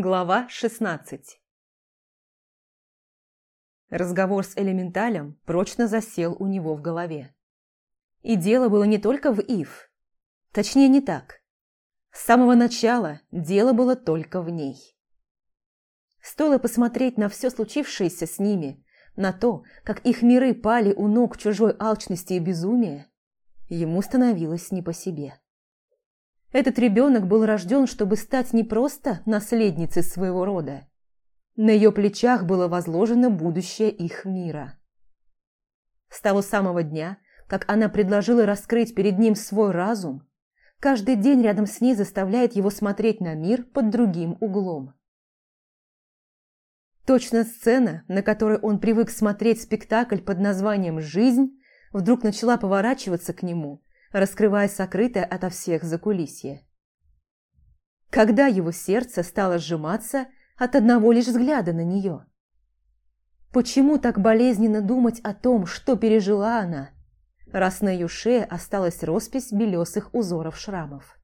Глава 16 Разговор с элементалем прочно засел у него в голове. И дело было не только в Ив. Точнее, не так. С самого начала дело было только в ней. Стоило посмотреть на все случившееся с ними, на то, как их миры пали у ног чужой алчности и безумия, ему становилось не по себе. Этот ребенок был рожден, чтобы стать не просто наследницей своего рода. На ее плечах было возложено будущее их мира. С того самого дня, как она предложила раскрыть перед ним свой разум, каждый день рядом с ней заставляет его смотреть на мир под другим углом. Точно сцена, на которой он привык смотреть спектакль под названием «Жизнь», вдруг начала поворачиваться к нему – раскрывая сокрытое ото всех закулисье. Когда его сердце стало сжиматься от одного лишь взгляда на нее? Почему так болезненно думать о том, что пережила она, раз на ее шее осталась роспись белесых узоров шрамов?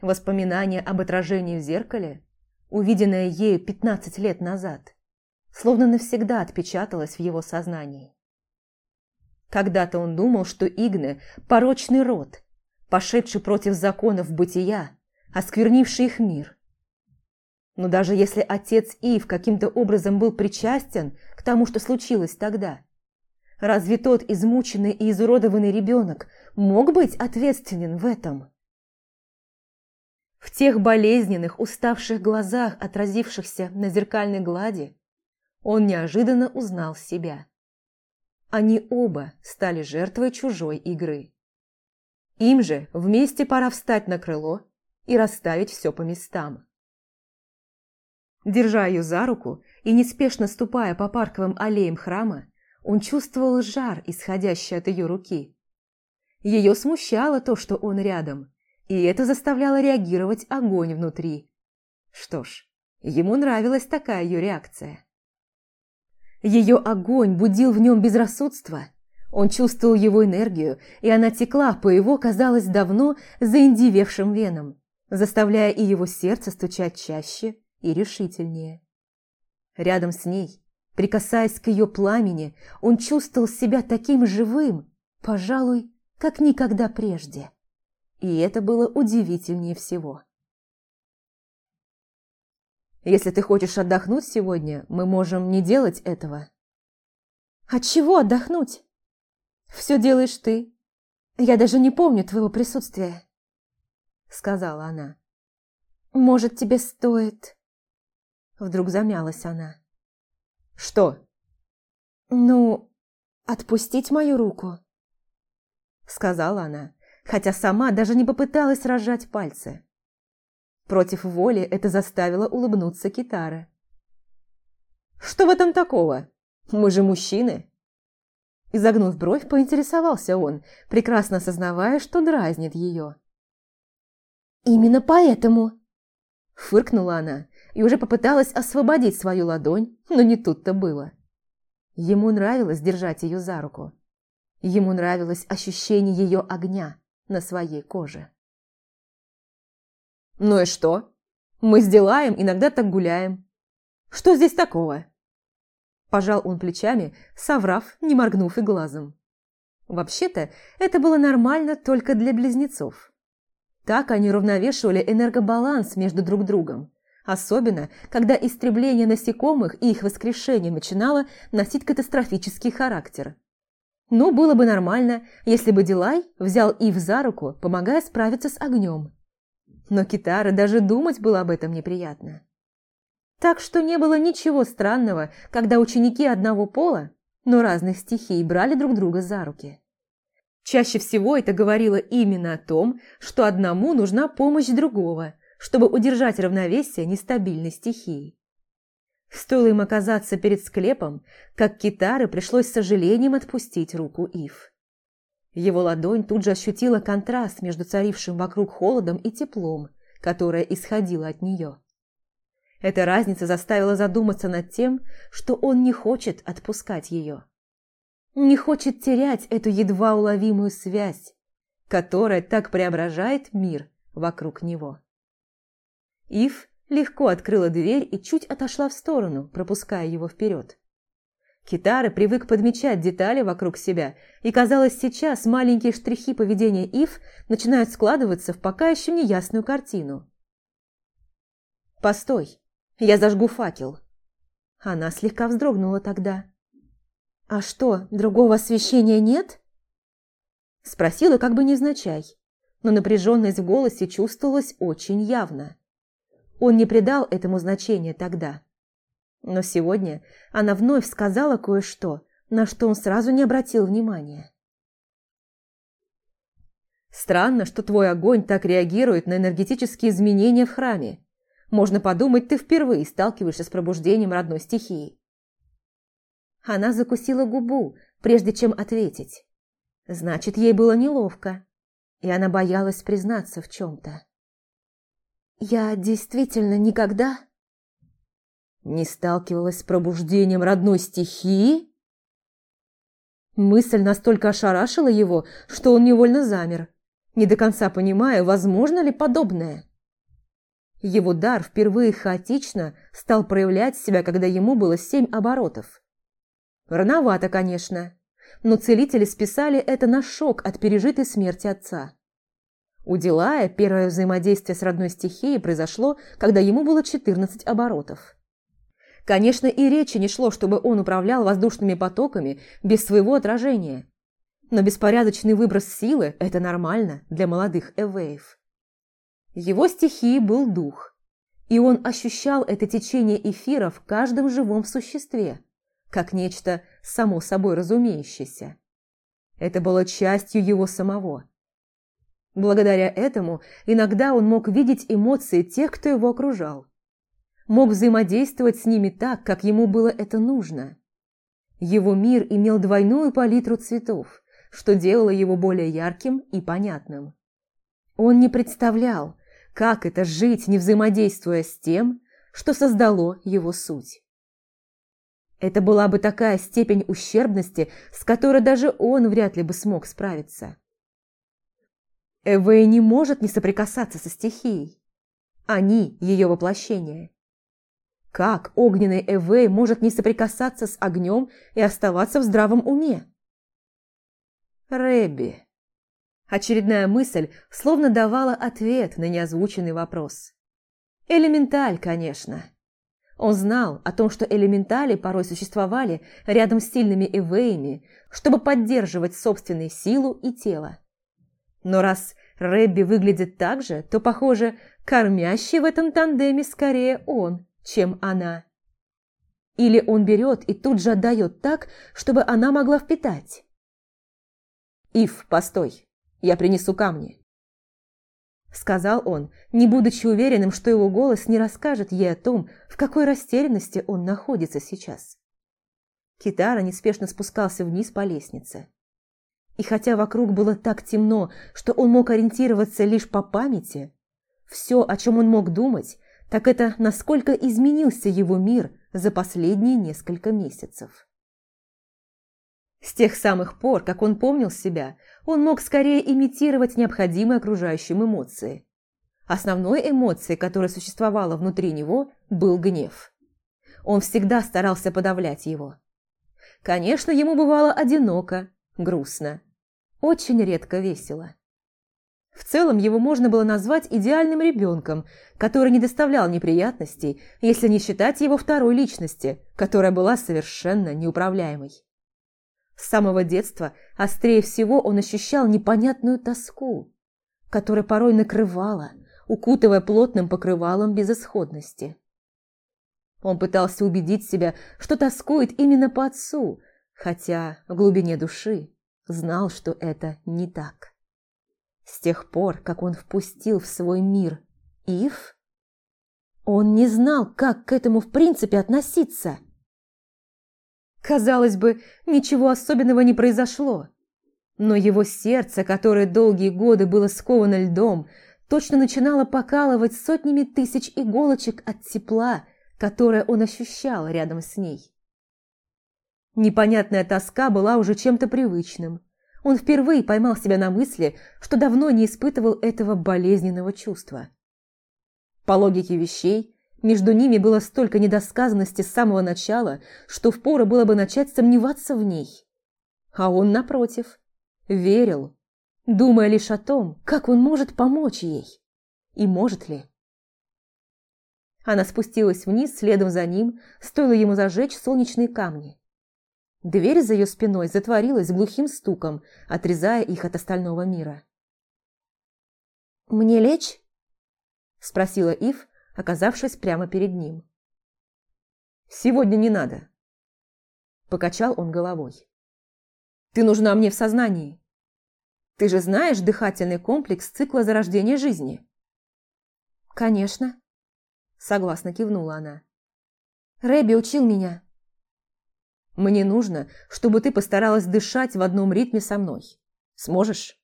Воспоминание об отражении в зеркале, увиденное ею пятнадцать лет назад, словно навсегда отпечаталось в его сознании. Когда-то он думал, что Игны – порочный род, пошедший против законов бытия, осквернивший их мир. Но даже если отец Ив каким-то образом был причастен к тому, что случилось тогда, разве тот измученный и изуродованный ребенок мог быть ответственен в этом? В тех болезненных, уставших глазах, отразившихся на зеркальной глади, он неожиданно узнал себя. Они оба стали жертвой чужой игры. Им же вместе пора встать на крыло и расставить все по местам. Держа ее за руку и неспешно ступая по парковым аллеям храма, он чувствовал жар, исходящий от ее руки. Ее смущало то, что он рядом, и это заставляло реагировать огонь внутри. Что ж, ему нравилась такая ее реакция. Ее огонь будил в нем безрассудство. Он чувствовал его энергию, и она текла по его, казалось, давно заиндивевшим венам, заставляя и его сердце стучать чаще и решительнее. Рядом с ней, прикасаясь к ее пламени, он чувствовал себя таким живым, пожалуй, как никогда прежде. И это было удивительнее всего. Если ты хочешь отдохнуть сегодня, мы можем не делать этого». «От чего отдохнуть?» «Все делаешь ты. Я даже не помню твоего присутствия», — сказала она. «Может, тебе стоит...» Вдруг замялась она. «Что?» «Ну, отпустить мою руку», — сказала она, хотя сама даже не попыталась разжать пальцы. Против воли это заставило улыбнуться Китара. «Что в этом такого? Мы же мужчины!» Изогнув бровь, поинтересовался он, прекрасно осознавая, что дразнит ее. «Именно поэтому!» Фыркнула она и уже попыталась освободить свою ладонь, но не тут-то было. Ему нравилось держать ее за руку. Ему нравилось ощущение ее огня на своей коже. «Ну и что? Мы с Дилаем иногда так гуляем. Что здесь такого?» Пожал он плечами, соврав, не моргнув и глазом. Вообще-то, это было нормально только для близнецов. Так они равновешивали энергобаланс между друг другом, особенно когда истребление насекомых и их воскрешение начинало носить катастрофический характер. Ну, было бы нормально, если бы Дилай взял Ив за руку, помогая справиться с огнем но Китара даже думать было об этом неприятно. Так что не было ничего странного, когда ученики одного пола, но разных стихий, брали друг друга за руки. Чаще всего это говорило именно о том, что одному нужна помощь другого, чтобы удержать равновесие нестабильной стихии. Стоило им оказаться перед склепом, как Китары пришлось с сожалением отпустить руку Ив. Его ладонь тут же ощутила контраст между царившим вокруг холодом и теплом, которое исходило от нее. Эта разница заставила задуматься над тем, что он не хочет отпускать ее. Не хочет терять эту едва уловимую связь, которая так преображает мир вокруг него. Ив легко открыла дверь и чуть отошла в сторону, пропуская его вперед. Китара привык подмечать детали вокруг себя, и, казалось, сейчас маленькие штрихи поведения Ив начинают складываться в пока еще неясную картину. «Постой, я зажгу факел». Она слегка вздрогнула тогда. «А что, другого освещения нет?» Спросила как бы невзначай, но напряженность в голосе чувствовалась очень явно. Он не придал этому значения тогда. Но сегодня она вновь сказала кое-что, на что он сразу не обратил внимания. «Странно, что твой огонь так реагирует на энергетические изменения в храме. Можно подумать, ты впервые сталкиваешься с пробуждением родной стихии». Она закусила губу, прежде чем ответить. Значит, ей было неловко, и она боялась признаться в чем-то. «Я действительно никогда...» Не сталкивалась с пробуждением родной стихии? Мысль настолько ошарашила его, что он невольно замер, не до конца понимая, возможно ли подобное. Его дар впервые хаотично стал проявлять себя, когда ему было семь оборотов. Рановато, конечно, но целители списали это на шок от пережитой смерти отца. У Дилая первое взаимодействие с родной стихией произошло, когда ему было 14 оборотов. Конечно, и речи не шло, чтобы он управлял воздушными потоками без своего отражения. Но беспорядочный выброс силы – это нормально для молодых эвеев. Его стихией был дух, и он ощущал это течение эфира в каждом живом существе, как нечто само собой разумеющееся. Это было частью его самого. Благодаря этому иногда он мог видеть эмоции тех, кто его окружал мог взаимодействовать с ними так, как ему было это нужно. Его мир имел двойную палитру цветов, что делало его более ярким и понятным. Он не представлял, как это жить, не взаимодействуя с тем, что создало его суть. Это была бы такая степень ущербности, с которой даже он вряд ли бы смог справиться. Эвэй не может не соприкасаться со стихией. Они – ее воплощение. Как огненный Эвей может не соприкасаться с огнем и оставаться в здравом уме? Рэбби. Очередная мысль словно давала ответ на неозвученный вопрос. Элементаль, конечно. Он знал о том, что элементали порой существовали рядом с сильными эвеями, чтобы поддерживать собственную силу и тело. Но раз Рэбби выглядит так же, то, похоже, кормящий в этом тандеме скорее он – чем она. Или он берет и тут же отдает так, чтобы она могла впитать. «Ив, постой, я принесу камни», – сказал он, не будучи уверенным, что его голос не расскажет ей о том, в какой растерянности он находится сейчас. Китара неспешно спускался вниз по лестнице. И хотя вокруг было так темно, что он мог ориентироваться лишь по памяти, все, о чем он мог думать, так это насколько изменился его мир за последние несколько месяцев. С тех самых пор, как он помнил себя, он мог скорее имитировать необходимые окружающим эмоции. Основной эмоцией, которая существовала внутри него, был гнев. Он всегда старался подавлять его. Конечно, ему бывало одиноко, грустно, очень редко весело. В целом его можно было назвать идеальным ребенком, который не доставлял неприятностей, если не считать его второй личности, которая была совершенно неуправляемой. С самого детства острее всего он ощущал непонятную тоску, которая порой накрывала, укутывая плотным покрывалом безысходности. Он пытался убедить себя, что тоскует именно по отцу, хотя в глубине души знал, что это не так. С тех пор, как он впустил в свой мир Ив, он не знал, как к этому в принципе относиться. Казалось бы, ничего особенного не произошло. Но его сердце, которое долгие годы было сковано льдом, точно начинало покалывать сотнями тысяч иголочек от тепла, которое он ощущал рядом с ней. Непонятная тоска была уже чем-то привычным, он впервые поймал себя на мысли, что давно не испытывал этого болезненного чувства. По логике вещей, Между ними было столько недосказанности с самого начала, что впору было бы начать сомневаться в ней. А он, напротив, верил, думая лишь о том, как он может помочь ей. И может ли. Она спустилась вниз следом за ним, стоило ему зажечь солнечные камни. Дверь за ее спиной затворилась глухим стуком, отрезая их от остального мира. «Мне лечь?» – спросила Ив, оказавшись прямо перед ним. «Сегодня не надо», – покачал он головой. «Ты нужна мне в сознании. Ты же знаешь дыхательный комплекс цикла зарождения жизни?» «Конечно», – согласно кивнула она. «Рэби учил меня». «Мне нужно, чтобы ты постаралась дышать в одном ритме со мной. Сможешь?»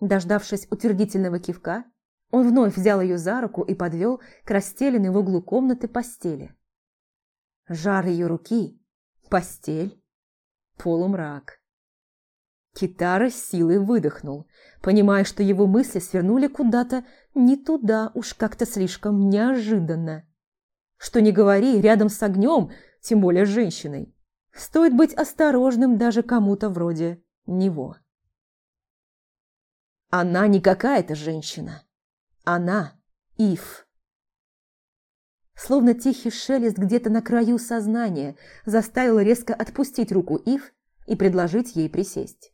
Дождавшись утвердительного кивка, он вновь взял ее за руку и подвел к расстеленной в углу комнаты постели. Жар ее руки, постель, полумрак. Китара с силой выдохнул, понимая, что его мысли свернули куда-то не туда, уж как-то слишком неожиданно. Что не говори, рядом с огнем, тем более женщиной, стоит быть осторожным даже кому-то вроде него. Она не какая-то женщина. Она – Ив. Словно тихий шелест где-то на краю сознания заставил резко отпустить руку Ив и предложить ей присесть.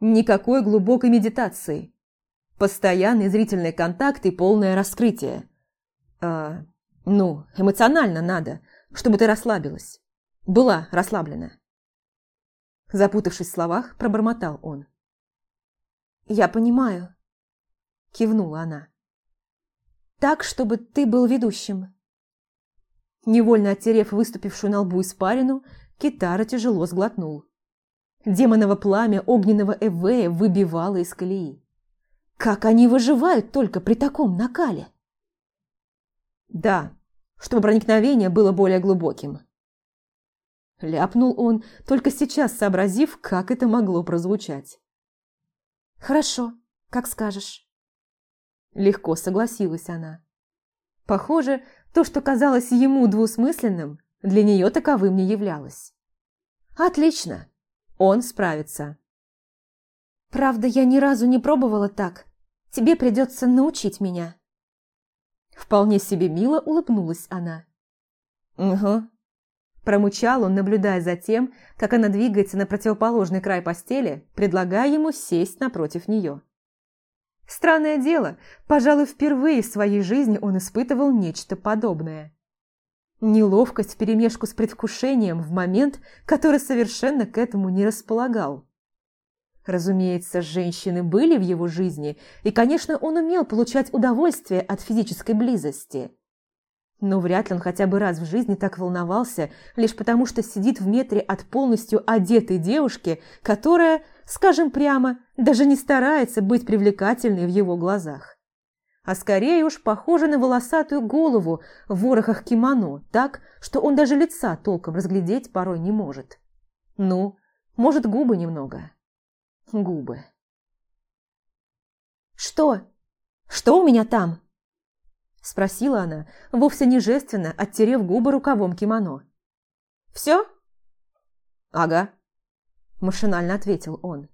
Никакой глубокой медитации. Постоянный зрительный контакт и полное раскрытие. А, ну, эмоционально надо, чтобы ты расслабилась. Была расслаблена. Запутавшись в словах, пробормотал он. «Я понимаю», – кивнула она. «Так, чтобы ты был ведущим». Невольно оттерев выступившую на лбу испарину, Китара тяжело сглотнул. Демоново пламя огненного Эвея выбивало из колеи. Как они выживают только при таком накале? Да, чтобы проникновение было более глубоким. Ляпнул он, только сейчас сообразив, как это могло прозвучать. «Хорошо, как скажешь». Легко согласилась она. Похоже, то, что казалось ему двусмысленным, для нее таковым не являлось. «Отлично, он справится». «Правда, я ни разу не пробовала так. Тебе придется научить меня». Вполне себе мило улыбнулась она. «Угу, Промучал он, наблюдая за тем, как она двигается на противоположный край постели, предлагая ему сесть напротив нее. Странное дело, пожалуй, впервые в своей жизни он испытывал нечто подобное. Неловкость вперемешку с предвкушением в момент, который совершенно к этому не располагал. Разумеется, женщины были в его жизни, и, конечно, он умел получать удовольствие от физической близости – но вряд ли он хотя бы раз в жизни так волновался, лишь потому что сидит в метре от полностью одетой девушки, которая, скажем прямо, даже не старается быть привлекательной в его глазах. А скорее уж похожа на волосатую голову в ворохах кимоно, так, что он даже лица толком разглядеть порой не может. Ну, может, губы немного. Губы. «Что? Что у меня там?» Спросила она, вовсе не жественно, оттерев губы рукавом кимоно. «Все?» «Ага», – машинально ответил он.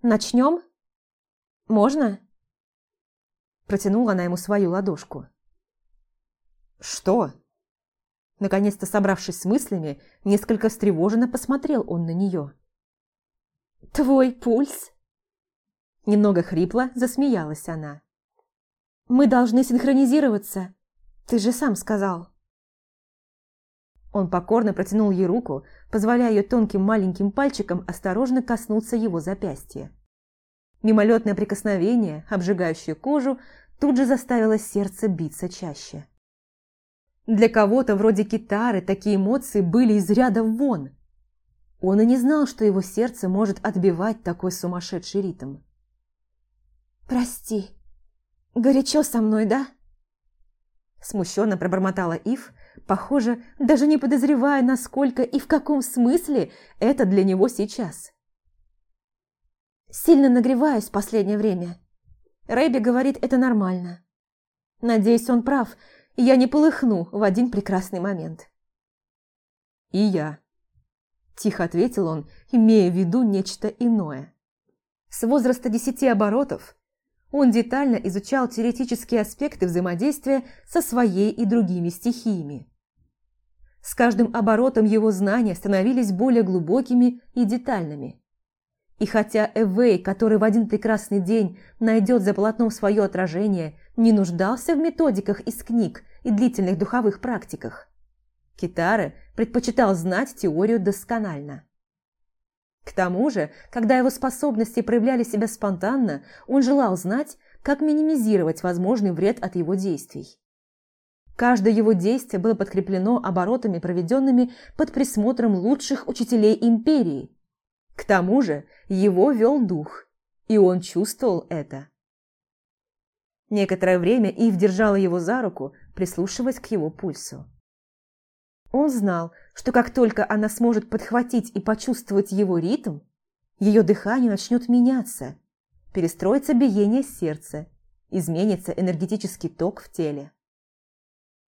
«Начнем? Можно?» Протянула она ему свою ладошку. «Что?» Наконец-то собравшись с мыслями, несколько встревоженно посмотрел он на нее. «Твой пульс?» Немного хрипло засмеялась она. Мы должны синхронизироваться. Ты же сам сказал. Он покорно протянул ей руку, позволяя ее тонким маленьким пальчиком осторожно коснуться его запястья. Мимолетное прикосновение, обжигающее кожу, тут же заставило сердце биться чаще. Для кого-то вроде Китары такие эмоции были из ряда вон. Он и не знал, что его сердце может отбивать такой сумасшедший ритм. «Прости», «Горячо со мной, да?» Смущенно пробормотала Ив, похоже, даже не подозревая, насколько и в каком смысле это для него сейчас. «Сильно нагреваюсь в последнее время. Рэйби говорит, это нормально». Надеюсь, он прав, и я не полыхну в один прекрасный момент. «И я», – тихо ответил он, имея в виду нечто иное. С возраста десяти оборотов он детально изучал теоретические аспекты взаимодействия со своей и другими стихиями. С каждым оборотом его знания становились более глубокими и детальными. И хотя Эвей, который в один прекрасный день найдет за полотном свое отражение, не нуждался в методиках из книг и длительных духовых практиках, Китаре предпочитал знать теорию досконально. К тому же, когда его способности проявляли себя спонтанно, он желал знать, как минимизировать возможный вред от его действий. Каждое его действие было подкреплено оборотами, проведенными под присмотром лучших учителей империи. К тому же его вел дух, и он чувствовал это. Некоторое время Ив держала его за руку, прислушиваясь к его пульсу. Он знал, что как только она сможет подхватить и почувствовать его ритм, ее дыхание начнет меняться, перестроится биение сердца, изменится энергетический ток в теле.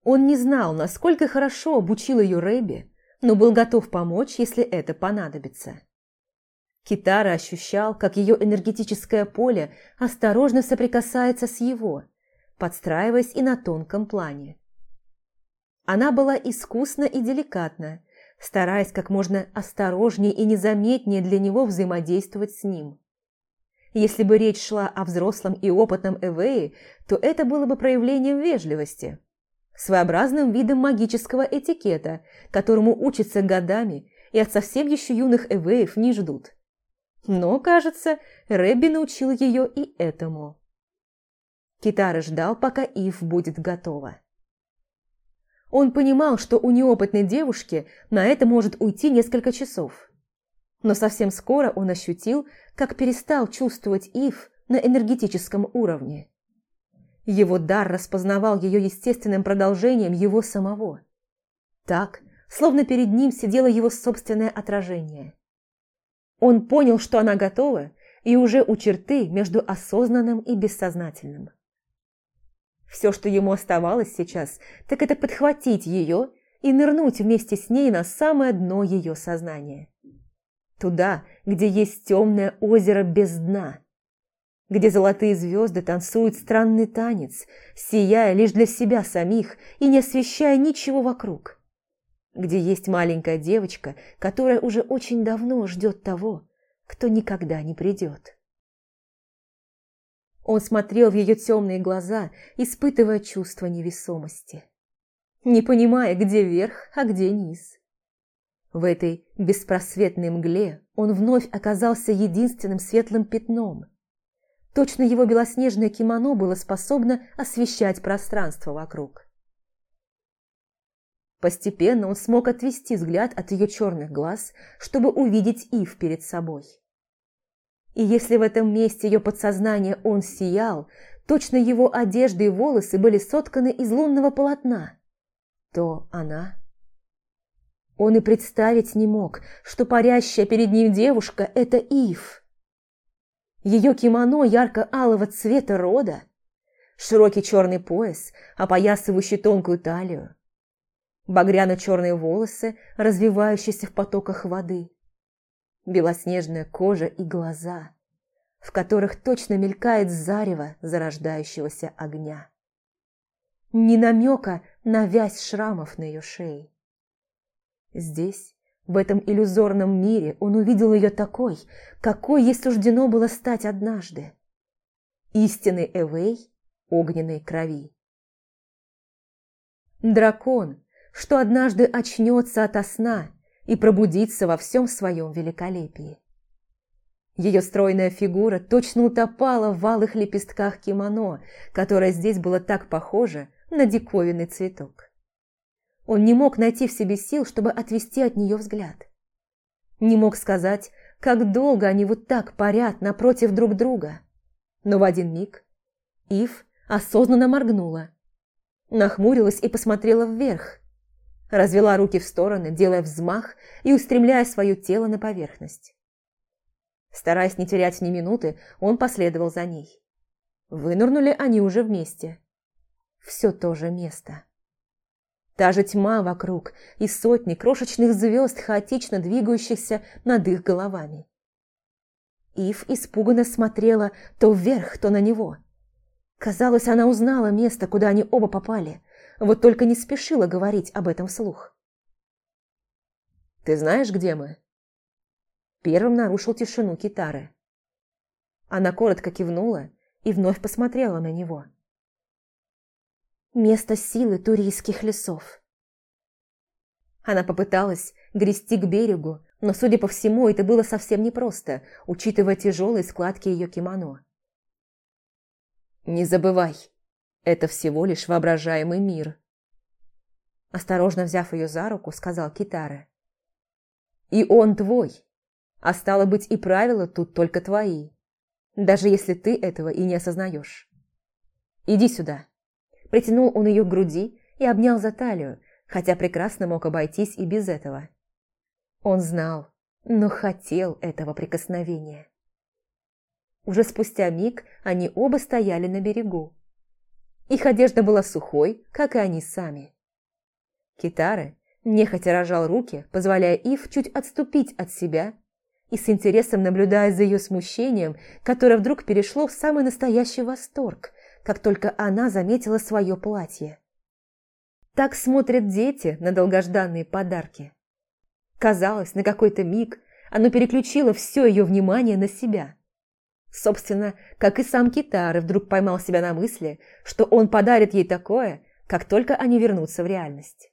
Он не знал, насколько хорошо обучил ее Рэби, но был готов помочь, если это понадобится. Китара ощущал, как ее энергетическое поле осторожно соприкасается с его, подстраиваясь и на тонком плане. Она была искусна и деликатна, стараясь как можно осторожнее и незаметнее для него взаимодействовать с ним. Если бы речь шла о взрослом и опытном Эвее, то это было бы проявлением вежливости, своеобразным видом магического этикета, которому учатся годами и от совсем еще юных Эвеев не ждут. Но, кажется, Рэбби научил ее и этому. Китара ждал, пока Ив будет готова. Он понимал, что у неопытной девушки на это может уйти несколько часов. Но совсем скоро он ощутил, как перестал чувствовать Ив на энергетическом уровне. Его дар распознавал ее естественным продолжением его самого. Так, словно перед ним сидело его собственное отражение. Он понял, что она готова, и уже у черты между осознанным и бессознательным. Все, что ему оставалось сейчас, так это подхватить ее и нырнуть вместе с ней на самое дно ее сознания. Туда, где есть темное озеро без дна, где золотые звезды танцуют странный танец, сияя лишь для себя самих и не освещая ничего вокруг, где есть маленькая девочка, которая уже очень давно ждет того, кто никогда не придет. Он смотрел в ее темные глаза, испытывая чувство невесомости. Не понимая, где верх, а где низ. В этой беспросветной мгле он вновь оказался единственным светлым пятном. Точно его белоснежное кимоно было способно освещать пространство вокруг. Постепенно он смог отвести взгляд от ее черных глаз, чтобы увидеть Ив перед собой. И если в этом месте ее подсознание он сиял, точно его одежда и волосы были сотканы из лунного полотна, то она... Он и представить не мог, что парящая перед ним девушка – это Ив. Ее кимоно ярко-алого цвета рода, широкий черный пояс, опоясывающий тонкую талию, багряно-черные волосы, развивающиеся в потоках воды – белоснежная кожа и глаза, в которых точно мелькает зарево зарождающегося огня. Ни намека на вязь шрамов на ее шее. Здесь, в этом иллюзорном мире, он увидел ее такой, какой ей суждено было стать однажды. Истинный Эвей огненной крови. Дракон, что однажды очнется ото сна и пробудиться во всем своем великолепии. Ее стройная фигура точно утопала в валых лепестках кимоно, которое здесь было так похоже на диковинный цветок. Он не мог найти в себе сил, чтобы отвести от нее взгляд. Не мог сказать, как долго они вот так парят напротив друг друга. Но в один миг Ив осознанно моргнула, нахмурилась и посмотрела вверх, развела руки в стороны, делая взмах и устремляя свое тело на поверхность. Стараясь не терять ни минуты, он последовал за ней. Вынырнули они уже вместе. все то же место. Та же тьма вокруг и сотни крошечных звезд, хаотично двигающихся над их головами. Ив испуганно смотрела то вверх, то на него. Казалось, она узнала место, куда они оба попали, вот только не спешила говорить об этом вслух. «Ты знаешь, где мы?» Первым нарушил тишину Китары. Она коротко кивнула и вновь посмотрела на него место силы турийских лесов. Она попыталась грести к берегу, но, судя по всему, это было совсем непросто, учитывая тяжелые складки ее кимоно. «Не забывай, это всего лишь воображаемый мир», осторожно взяв ее за руку, сказал Китара. «И он твой, а стало быть, и правила тут только твои, даже если ты этого и не осознаешь. Иди сюда». Притянул он ее к груди и обнял за талию, хотя прекрасно мог обойтись и без этого. Он знал, но хотел этого прикосновения. Уже спустя миг они оба стояли на берегу. Их одежда была сухой, как и они сами. Китары нехотя рожал руки, позволяя Ив чуть отступить от себя и с интересом наблюдая за ее смущением, которое вдруг перешло в самый настоящий восторг, как только она заметила свое платье. Так смотрят дети на долгожданные подарки. Казалось, на какой-то миг оно переключило все ее внимание на себя. Собственно, как и сам Китары вдруг поймал себя на мысли, что он подарит ей такое, как только они вернутся в реальность.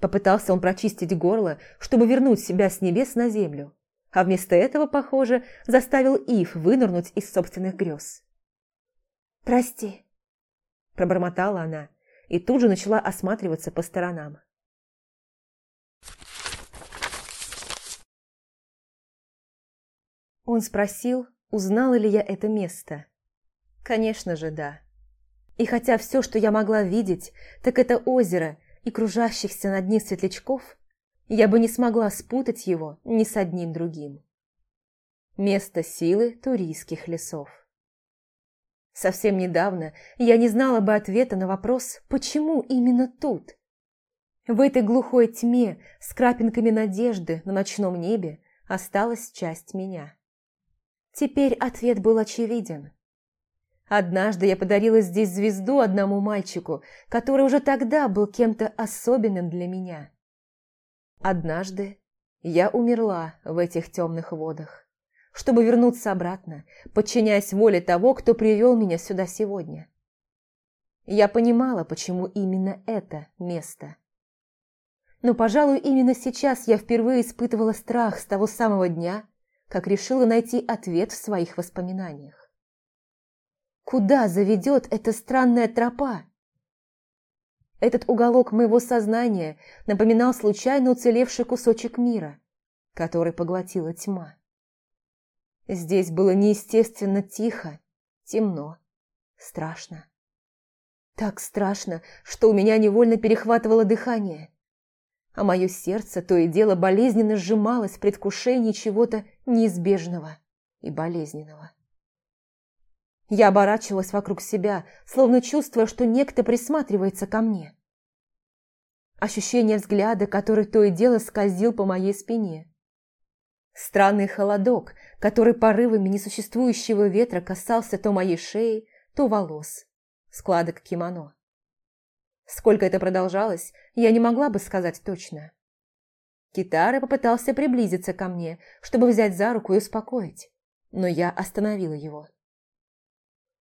Попытался он прочистить горло, чтобы вернуть себя с небес на землю а вместо этого, похоже, заставил Ив вынырнуть из собственных грез. «Прости», – пробормотала она и тут же начала осматриваться по сторонам. Он спросил, узнала ли я это место. Конечно же, да. И хотя все, что я могла видеть, так это озеро и кружащихся над ним светлячков, я бы не смогла спутать его ни с одним другим. Место силы турийских лесов. Совсем недавно я не знала бы ответа на вопрос, почему именно тут. В этой глухой тьме с крапинками надежды на ночном небе осталась часть меня. Теперь ответ был очевиден. Однажды я подарила здесь звезду одному мальчику, который уже тогда был кем-то особенным для меня. Однажды я умерла в этих темных водах, чтобы вернуться обратно, подчиняясь воле того, кто привел меня сюда сегодня. Я понимала, почему именно это место. Но, пожалуй, именно сейчас я впервые испытывала страх с того самого дня, как решила найти ответ в своих воспоминаниях. Куда заведет эта странная тропа, этот уголок моего сознания напоминал случайно уцелевший кусочек мира, который поглотила тьма. Здесь было неестественно тихо, темно, страшно. Так страшно, что у меня невольно перехватывало дыхание, а мое сердце то и дело болезненно сжималось в предвкушении чего-то неизбежного и болезненного. Я оборачивалась вокруг себя, словно чувствуя, что некто присматривается ко мне. Ощущение взгляда, который то и дело скользил по моей спине. Странный холодок, который порывами несуществующего ветра касался то моей шеи, то волос, складок кимоно. Сколько это продолжалось, я не могла бы сказать точно. Китара попытался приблизиться ко мне, чтобы взять за руку и успокоить, но я остановила его.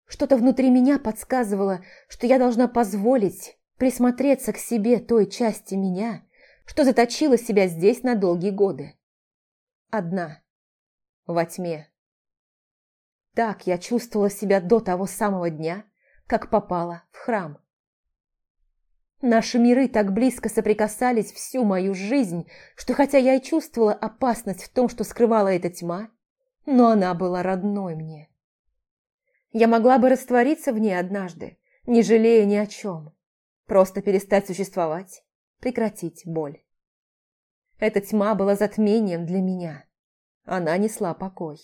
Что-то внутри меня подсказывало, что я должна позволить присмотреться к себе той части меня, что заточила себя здесь на долгие годы. Одна. Во тьме. Так я чувствовала себя до того самого дня, как попала в храм. Наши миры так близко соприкасались всю мою жизнь, что хотя я и чувствовала опасность в том, что скрывала эта тьма, но она была родной мне. Я могла бы раствориться в ней однажды, не жалея ни о чем. Просто перестать существовать, прекратить боль. Эта тьма была затмением для меня. Она несла покой.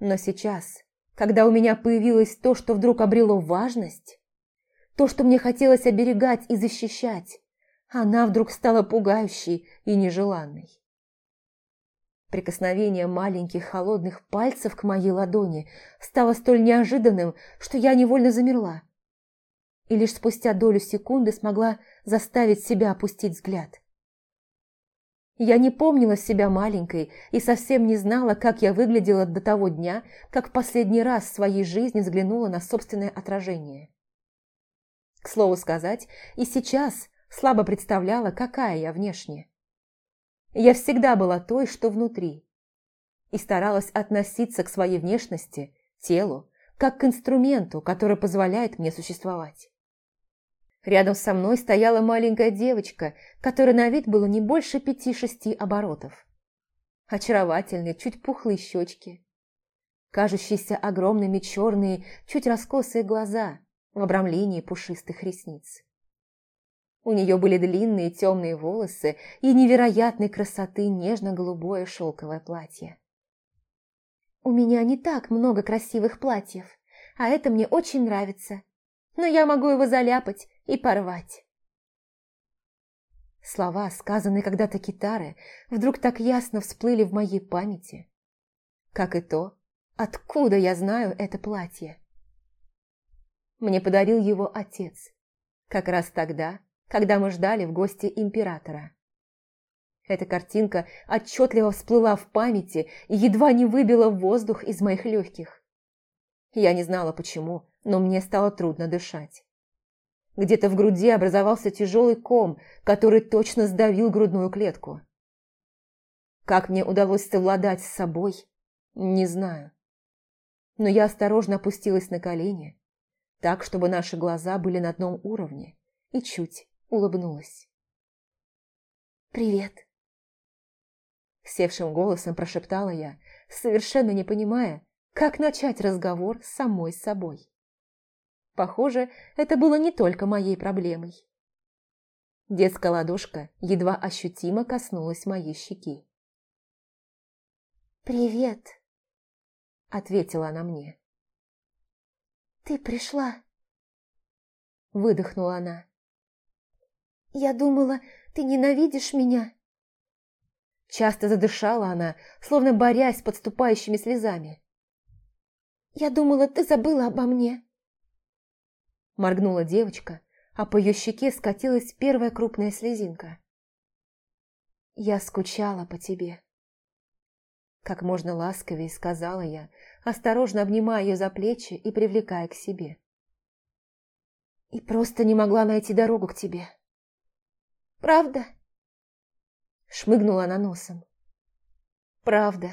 Но сейчас, Когда у меня появилось то, что вдруг обрело важность, то, что мне хотелось оберегать и защищать, она вдруг стала пугающей и нежеланной. Прикосновение маленьких холодных пальцев к моей ладони стало столь неожиданным, что я невольно замерла. И лишь спустя долю секунды смогла заставить себя опустить взгляд. Я не помнила себя маленькой и совсем не знала, как я выглядела до того дня, как в последний раз в своей жизни взглянула на собственное отражение. К слову сказать, и сейчас слабо представляла, какая я внешне. Я всегда была той, что внутри, и старалась относиться к своей внешности, телу, как к инструменту, который позволяет мне существовать. Рядом со мной стояла маленькая девочка, которая на вид было не больше пяти-шести оборотов. Очаровательные, чуть пухлые щечки, кажущиеся огромными черные, чуть раскосые глаза в обрамлении пушистых ресниц. У нее были длинные темные волосы и невероятной красоты нежно-голубое шелковое платье. «У меня не так много красивых платьев, а это мне очень нравится. Но я могу его заляпать и порвать». Слова, сказанные когда-то китары, вдруг так ясно всплыли в моей памяти. Как и то, откуда я знаю это платье. Мне подарил его отец, как раз тогда, когда мы ждали в гости императора. Эта картинка отчетливо всплыла в памяти и едва не выбила воздух из моих легких. Я не знала почему, но мне стало трудно дышать. Где-то в груди образовался тяжелый ком, который точно сдавил грудную клетку. Как мне удалось совладать с собой, не знаю. Но я осторожно опустилась на колени, так, чтобы наши глаза были на одном уровне, и чуть улыбнулась. «Привет!» Севшим голосом прошептала я, совершенно не понимая, как начать разговор с самой собой. Похоже, это было не только моей проблемой. Детская ладошка едва ощутимо коснулась моей щеки. «Привет!» – ответила она мне. «Ты пришла?» – выдохнула она. «Я думала, ты ненавидишь меня». Часто задышала она, словно борясь с подступающими слезами. «Я думала, ты забыла обо мне». Моргнула девочка, а по ее щеке скатилась первая крупная слезинка. «Я скучала по тебе». Как можно ласковее сказала я, осторожно обнимая ее за плечи и привлекая к себе. «И просто не могла найти дорогу к тебе». Правда?» Шмыгнула она носом. «Правда».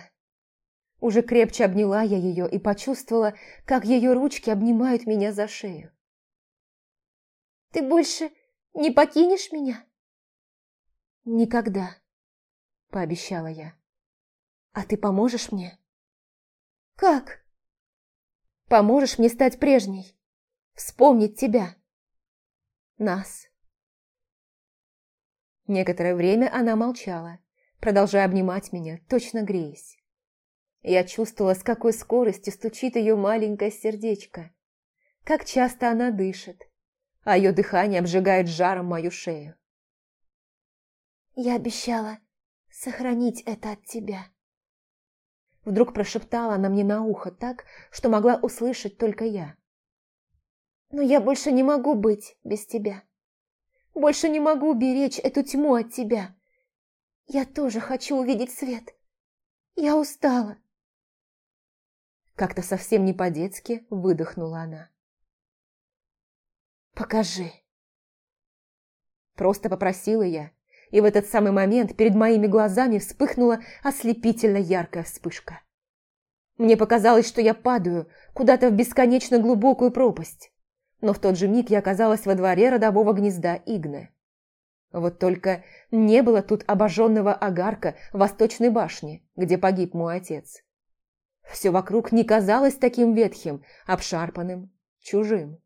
Уже крепче обняла я ее и почувствовала, как ее ручки обнимают меня за шею. «Ты больше не покинешь меня?» «Никогда», — пообещала я. «А ты поможешь мне?» «Как?» «Поможешь мне стать прежней, вспомнить тебя, нас». Некоторое время она молчала, продолжая обнимать меня, точно греясь. Я чувствовала, с какой скоростью стучит ее маленькое сердечко, как часто она дышит, а ее дыхание обжигает жаром мою шею. «Я обещала сохранить это от тебя». Вдруг прошептала она мне на ухо так, что могла услышать только я. «Но я больше не могу быть без тебя». Больше не могу беречь эту тьму от тебя. Я тоже хочу увидеть свет. Я устала. Как-то совсем не по-детски выдохнула она. «Покажи». Просто попросила я, и в этот самый момент перед моими глазами вспыхнула ослепительно яркая вспышка. Мне показалось, что я падаю куда-то в бесконечно глубокую пропасть но в тот же миг я оказалась во дворе родового гнезда Игны. Вот только не было тут обожженного огарка восточной башни, где погиб мой отец. Все вокруг не казалось таким ветхим, обшарпанным, чужим.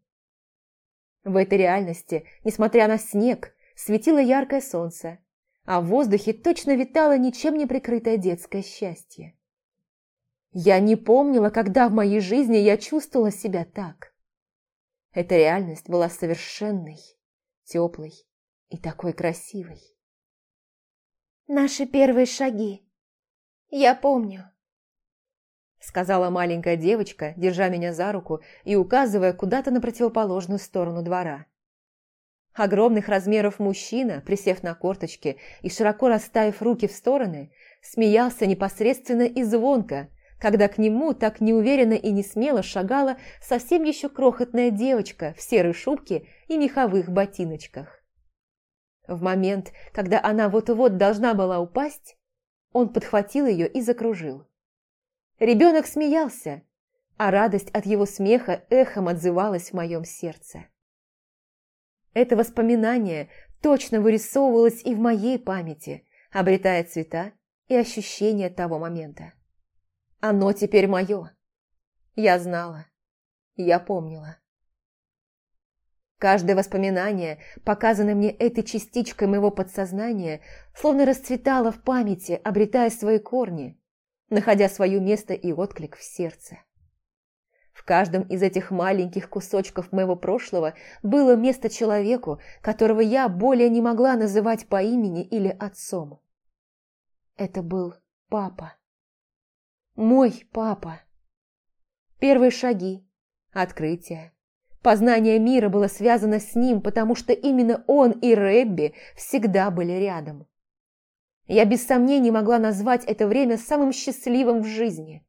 В этой реальности, несмотря на снег, светило яркое солнце, а в воздухе точно витало ничем не прикрытое детское счастье. Я не помнила, когда в моей жизни я чувствовала себя так. Эта реальность была совершенной, теплой и такой красивой. «Наши первые шаги. Я помню», — сказала маленькая девочка, держа меня за руку и указывая куда-то на противоположную сторону двора. Огромных размеров мужчина, присев на корточки и широко расставив руки в стороны, смеялся непосредственно и звонко, когда к нему так неуверенно и не смело шагала совсем еще крохотная девочка в серой шубке и меховых ботиночках. В момент, когда она вот-вот должна была упасть, он подхватил ее и закружил. Ребенок смеялся, а радость от его смеха эхом отзывалась в моем сердце. Это воспоминание точно вырисовывалось и в моей памяти, обретая цвета и ощущения того момента. Оно теперь мое. Я знала. Я помнила. Каждое воспоминание, показанное мне этой частичкой моего подсознания, словно расцветало в памяти, обретая свои корни, находя свое место и отклик в сердце. В каждом из этих маленьких кусочков моего прошлого было место человеку, которого я более не могла называть по имени или отцом. Это был папа. Мой папа. Первые шаги, открытие, познание мира было связано с ним, потому что именно он и Рэбби всегда были рядом. Я без сомнений могла назвать это время самым счастливым в жизни.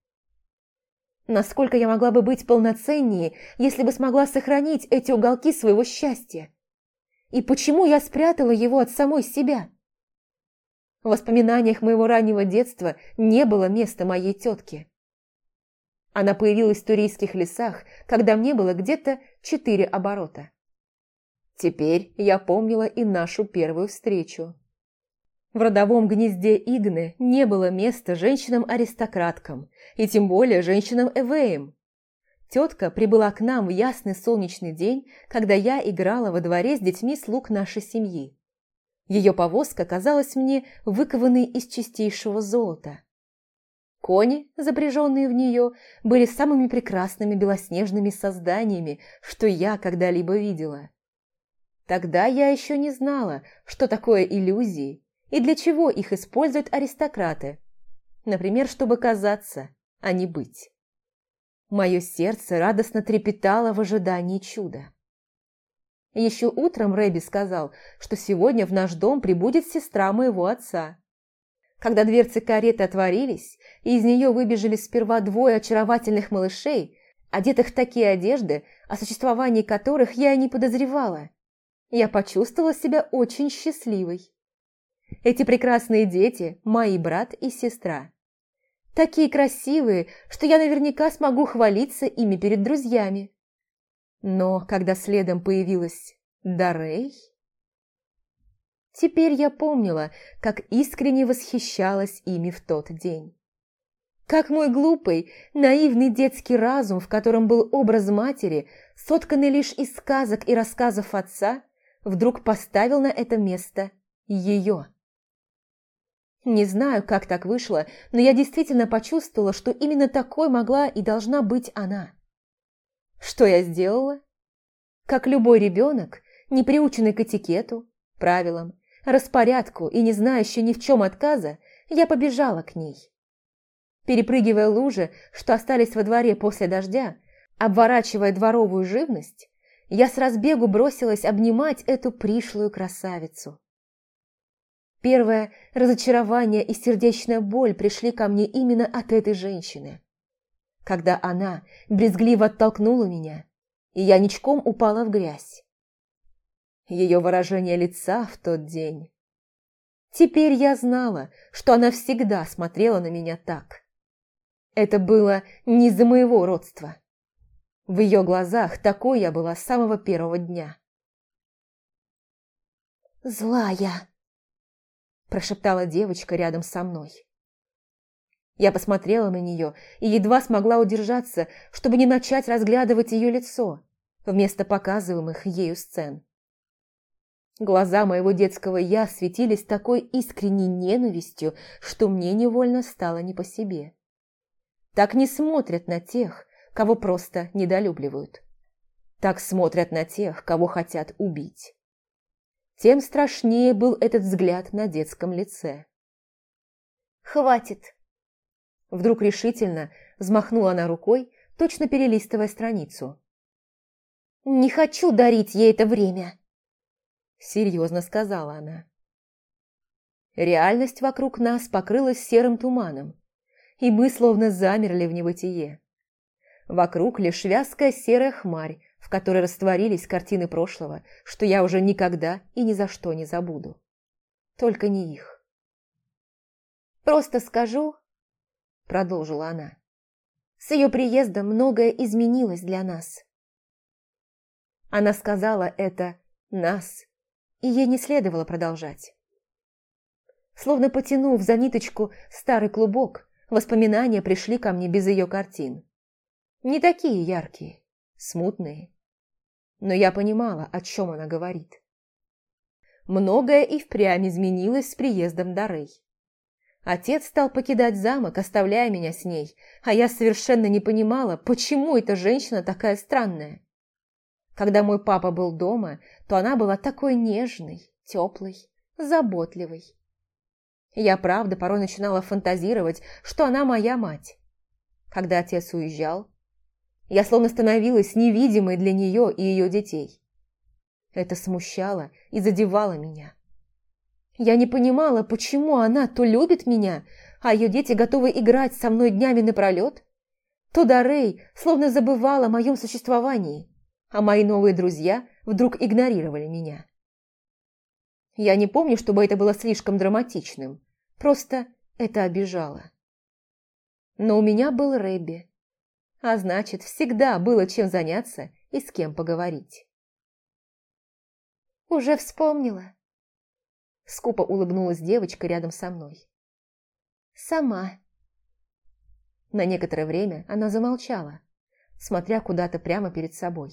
Насколько я могла бы быть полноценнее, если бы смогла сохранить эти уголки своего счастья? И почему я спрятала его от самой себя? В воспоминаниях моего раннего детства не было места моей тетки. Она появилась в турийских лесах, когда мне было где-то четыре оборота. Теперь я помнила и нашу первую встречу. В родовом гнезде Игны не было места женщинам-аристократкам, и тем более женщинам-эвеям. Тетка прибыла к нам в ясный солнечный день, когда я играла во дворе с детьми слуг нашей семьи. Ее повозка казалась мне выкованной из чистейшего золота. Кони, запряженные в нее, были самыми прекрасными белоснежными созданиями, что я когда-либо видела. Тогда я еще не знала, что такое иллюзии, и для чего их используют аристократы. Например, чтобы казаться, а не быть. Мое сердце радостно трепетало в ожидании чуда. Еще утром Рэби сказал, что сегодня в наш дом прибудет сестра моего отца. Когда дверцы кареты отворились, и из нее выбежали сперва двое очаровательных малышей, одетых в такие одежды, о существовании которых я и не подозревала, я почувствовала себя очень счастливой. Эти прекрасные дети – мои брат и сестра. Такие красивые, что я наверняка смогу хвалиться ими перед друзьями. Но когда следом появилась Дарей... Теперь я помнила, как искренне восхищалась ими в тот день. Как мой глупый, наивный детский разум, в котором был образ матери, сотканный лишь из сказок и рассказов отца, вдруг поставил на это место ее. Не знаю, как так вышло, но я действительно почувствовала, что именно такой могла и должна быть она. Что я сделала? Как любой ребенок, не приученный к этикету, правилам, распорядку и не знающий ни в чем отказа, я побежала к ней. Перепрыгивая лужи, что остались во дворе после дождя, обворачивая дворовую живность, я с разбегу бросилась обнимать эту пришлую красавицу. Первое разочарование и сердечная боль пришли ко мне именно от этой женщины. Когда она брезгливо оттолкнула меня, и я ничком упала в грязь. Ее выражение лица в тот день. Теперь я знала, что она всегда смотрела на меня так. Это было не из-за моего родства. В ее глазах такой я была с самого первого дня. «Злая!» Прошептала девочка рядом со мной. Я посмотрела на нее и едва смогла удержаться, чтобы не начать разглядывать ее лицо, вместо показываемых ею сцен. Глаза моего детского «я» светились такой искренней ненавистью, что мне невольно стало не по себе. Так не смотрят на тех, кого просто недолюбливают. Так смотрят на тех, кого хотят убить. Тем страшнее был этот взгляд на детском лице. «Хватит!» Вдруг решительно взмахнула она рукой, точно перелистывая страницу. «Не хочу дарить ей это время!» Серьезно сказала она. Реальность вокруг нас покрылась серым туманом, и мы словно замерли в небытие. Вокруг лишь вязкая серая хмарь, в которой растворились картины прошлого, что я уже никогда и ни за что не забуду. Только не их. «Просто скажу», — продолжила она, — «с ее приездом многое изменилось для нас». Она сказала это «нас», и ей не следовало продолжать. Словно потянув за ниточку старый клубок, воспоминания пришли ко мне без ее картин. Не такие яркие, смутные. Но я понимала, о чем она говорит. Многое и впрямь изменилось с приездом Дарей. Отец стал покидать замок, оставляя меня с ней, а я совершенно не понимала, почему эта женщина такая странная. Когда мой папа был дома, то она была такой нежной, теплой, заботливой. Я, правда, порой начинала фантазировать, что она моя мать. Когда отец уезжал, я словно становилась невидимой для нее и ее детей. Это смущало и задевало меня. Я не понимала, почему она то любит меня, а ее дети готовы играть со мной днями напролет, то Дарей словно забывала о моем существовании, а мои новые друзья вдруг игнорировали меня. Я не помню, чтобы это было слишком драматичным, просто это обижало. Но у меня был Рэбби, а значит, всегда было чем заняться и с кем поговорить. «Уже вспомнила?» Скупо улыбнулась девочка рядом со мной. «Сама». На некоторое время она замолчала, смотря куда-то прямо перед собой.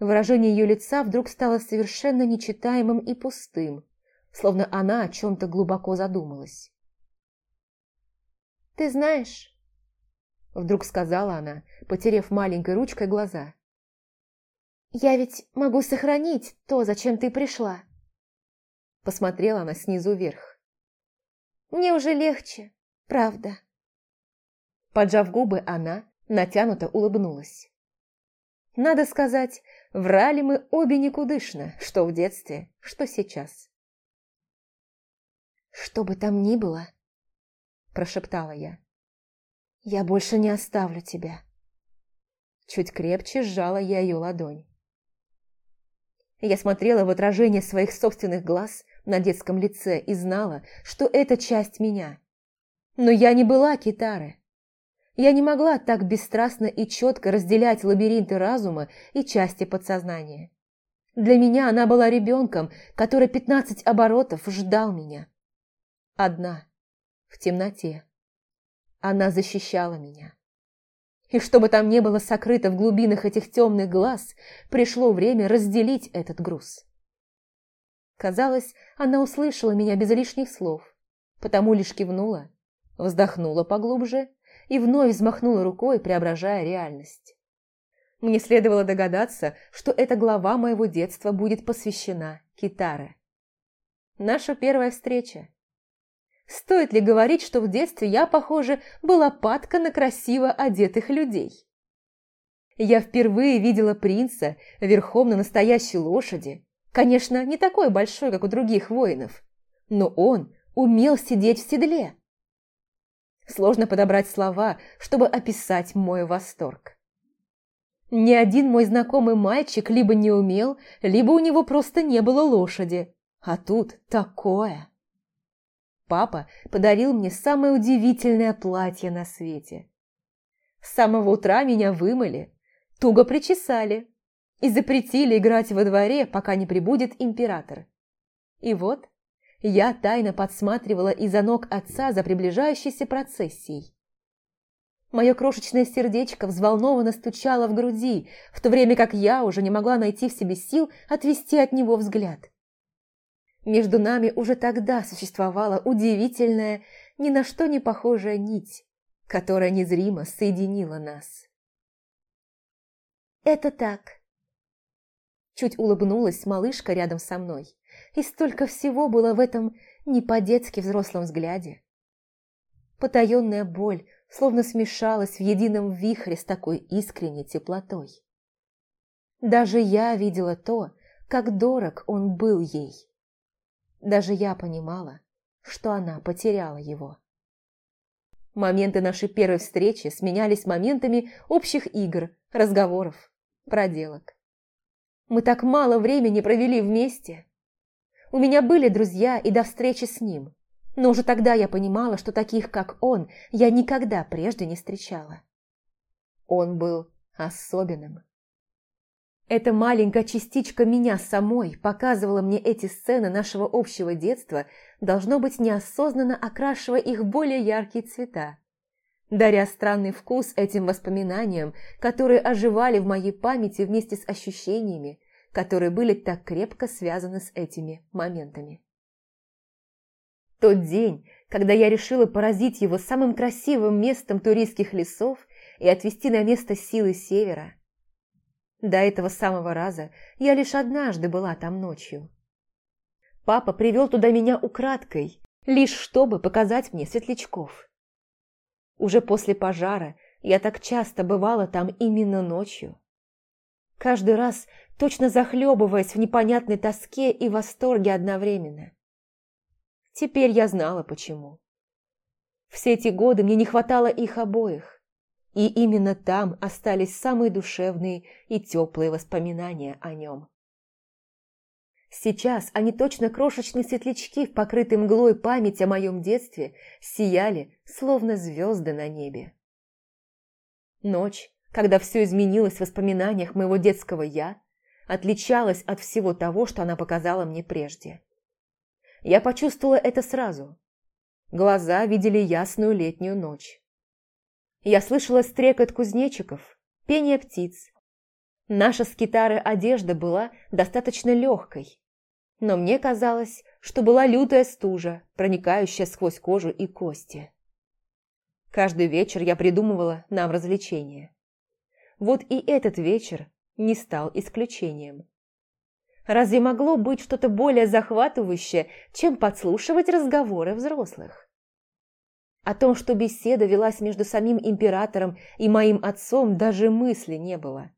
Выражение ее лица вдруг стало совершенно нечитаемым и пустым, словно она о чем-то глубоко задумалась. «Ты знаешь, Вдруг сказала она, потерев маленькой ручкой глаза. «Я ведь могу сохранить то, зачем ты пришла». Посмотрела она снизу вверх. «Мне уже легче, правда». Поджав губы, она натянуто улыбнулась. Надо сказать, врали мы обе никудышно, что в детстве, что сейчас. «Что бы там ни было», – прошептала я, я больше не оставлю тебя. Чуть крепче сжала я ее ладонь. Я смотрела в отражение своих собственных глаз на детском лице и знала, что это часть меня. Но я не была Китары. Я не могла так бесстрастно и четко разделять лабиринты разума и части подсознания. Для меня она была ребенком, который пятнадцать оборотов ждал меня. Одна, в темноте. Она защищала меня. И что бы там ни было сокрыто в глубинах этих темных глаз, пришло время разделить этот груз. Казалось, она услышала меня без лишних слов, потому лишь кивнула, вздохнула поглубже и вновь взмахнула рукой, преображая реальность. Мне следовало догадаться, что эта глава моего детства будет посвящена Китаре. Наша первая встреча, Стоит ли говорить, что в детстве я, похоже, была падка на красиво одетых людей? Я впервые видела принца верхом на настоящей лошади. Конечно, не такой большой, как у других воинов, но он умел сидеть в седле. Сложно подобрать слова, чтобы описать мой восторг. Ни один мой знакомый мальчик либо не умел, либо у него просто не было лошади. А тут такое. Папа подарил мне самое удивительное платье на свете. С самого утра меня вымыли, туго причесали и запретили играть во дворе, пока не прибудет император. И вот я тайно подсматривала из-за ног отца за приближающейся процессией. Мое крошечное сердечко взволнованно стучало в груди, в то время как я уже не могла найти в себе сил отвести от него взгляд. Между нами уже тогда существовала удивительная, ни на что не похожая нить, которая незримо соединила нас. «Это так», – чуть улыбнулась малышка рядом со мной, и столько всего было в этом не по-детски взрослом взгляде. Потаенная боль словно смешалась в едином вихре с такой искренней теплотой. Даже я видела то, как дорог он был ей. Даже я понимала, что она потеряла его. Моменты нашей первой встречи сменялись моментами общих игр, разговоров, проделок. Мы так мало времени провели вместе. У меня были друзья и до встречи с ним, но уже тогда я понимала, что таких, как он, я никогда прежде не встречала. Он был особенным. Эта маленькая частичка меня самой показывала мне эти сцены нашего общего детства, должно быть, неосознанно окрашивая их более яркие цвета, даря странный вкус этим воспоминаниям, которые оживали в моей памяти вместе с ощущениями, которые были так крепко связаны с этими моментами. Тот день, когда я решила поразить его самым красивым местом туристских лесов и отвезти на место силы севера – до этого самого раза я лишь однажды была там ночью. Папа привел туда меня украдкой, лишь чтобы показать мне светлячков. Уже после пожара я так часто бывала там именно ночью. Каждый раз точно захлебываясь в непонятной тоске и восторге одновременно. Теперь я знала, почему. Все эти годы мне не хватало их обоих. И именно там остались самые душевные и теплые воспоминания о нем. Сейчас они точно крошечные светлячки в покрытой мглой память о моем детстве сияли, словно звезды на небе. Ночь, когда все изменилось в воспоминаниях моего детского «я», отличалась от всего того, что она показала мне прежде. Я почувствовала это сразу. Глаза видели ясную летнюю ночь. Я слышала стрекот кузнечиков, пение птиц. Наша с китары одежда была достаточно легкой, но мне казалось, что была лютая стужа, проникающая сквозь кожу и кости. Каждый вечер я придумывала нам развлечения. Вот и этот вечер не стал исключением. Разве могло быть что-то более захватывающее, чем подслушивать разговоры взрослых? О том, что беседа велась между самим императором и моим отцом, даже мысли не было.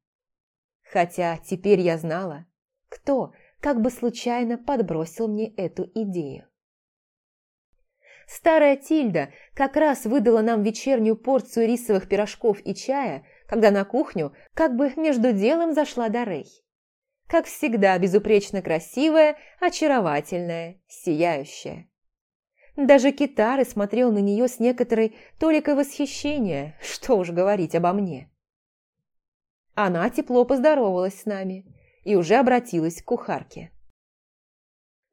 Хотя теперь я знала, кто как бы случайно подбросил мне эту идею. Старая Тильда как раз выдала нам вечернюю порцию рисовых пирожков и чая, когда на кухню как бы между делом зашла Дарей. Как всегда, безупречно красивая, очаровательная, сияющая. Даже Китары смотрел на нее с некоторой толикой восхищения, что уж говорить обо мне. Она тепло поздоровалась с нами и уже обратилась к кухарке.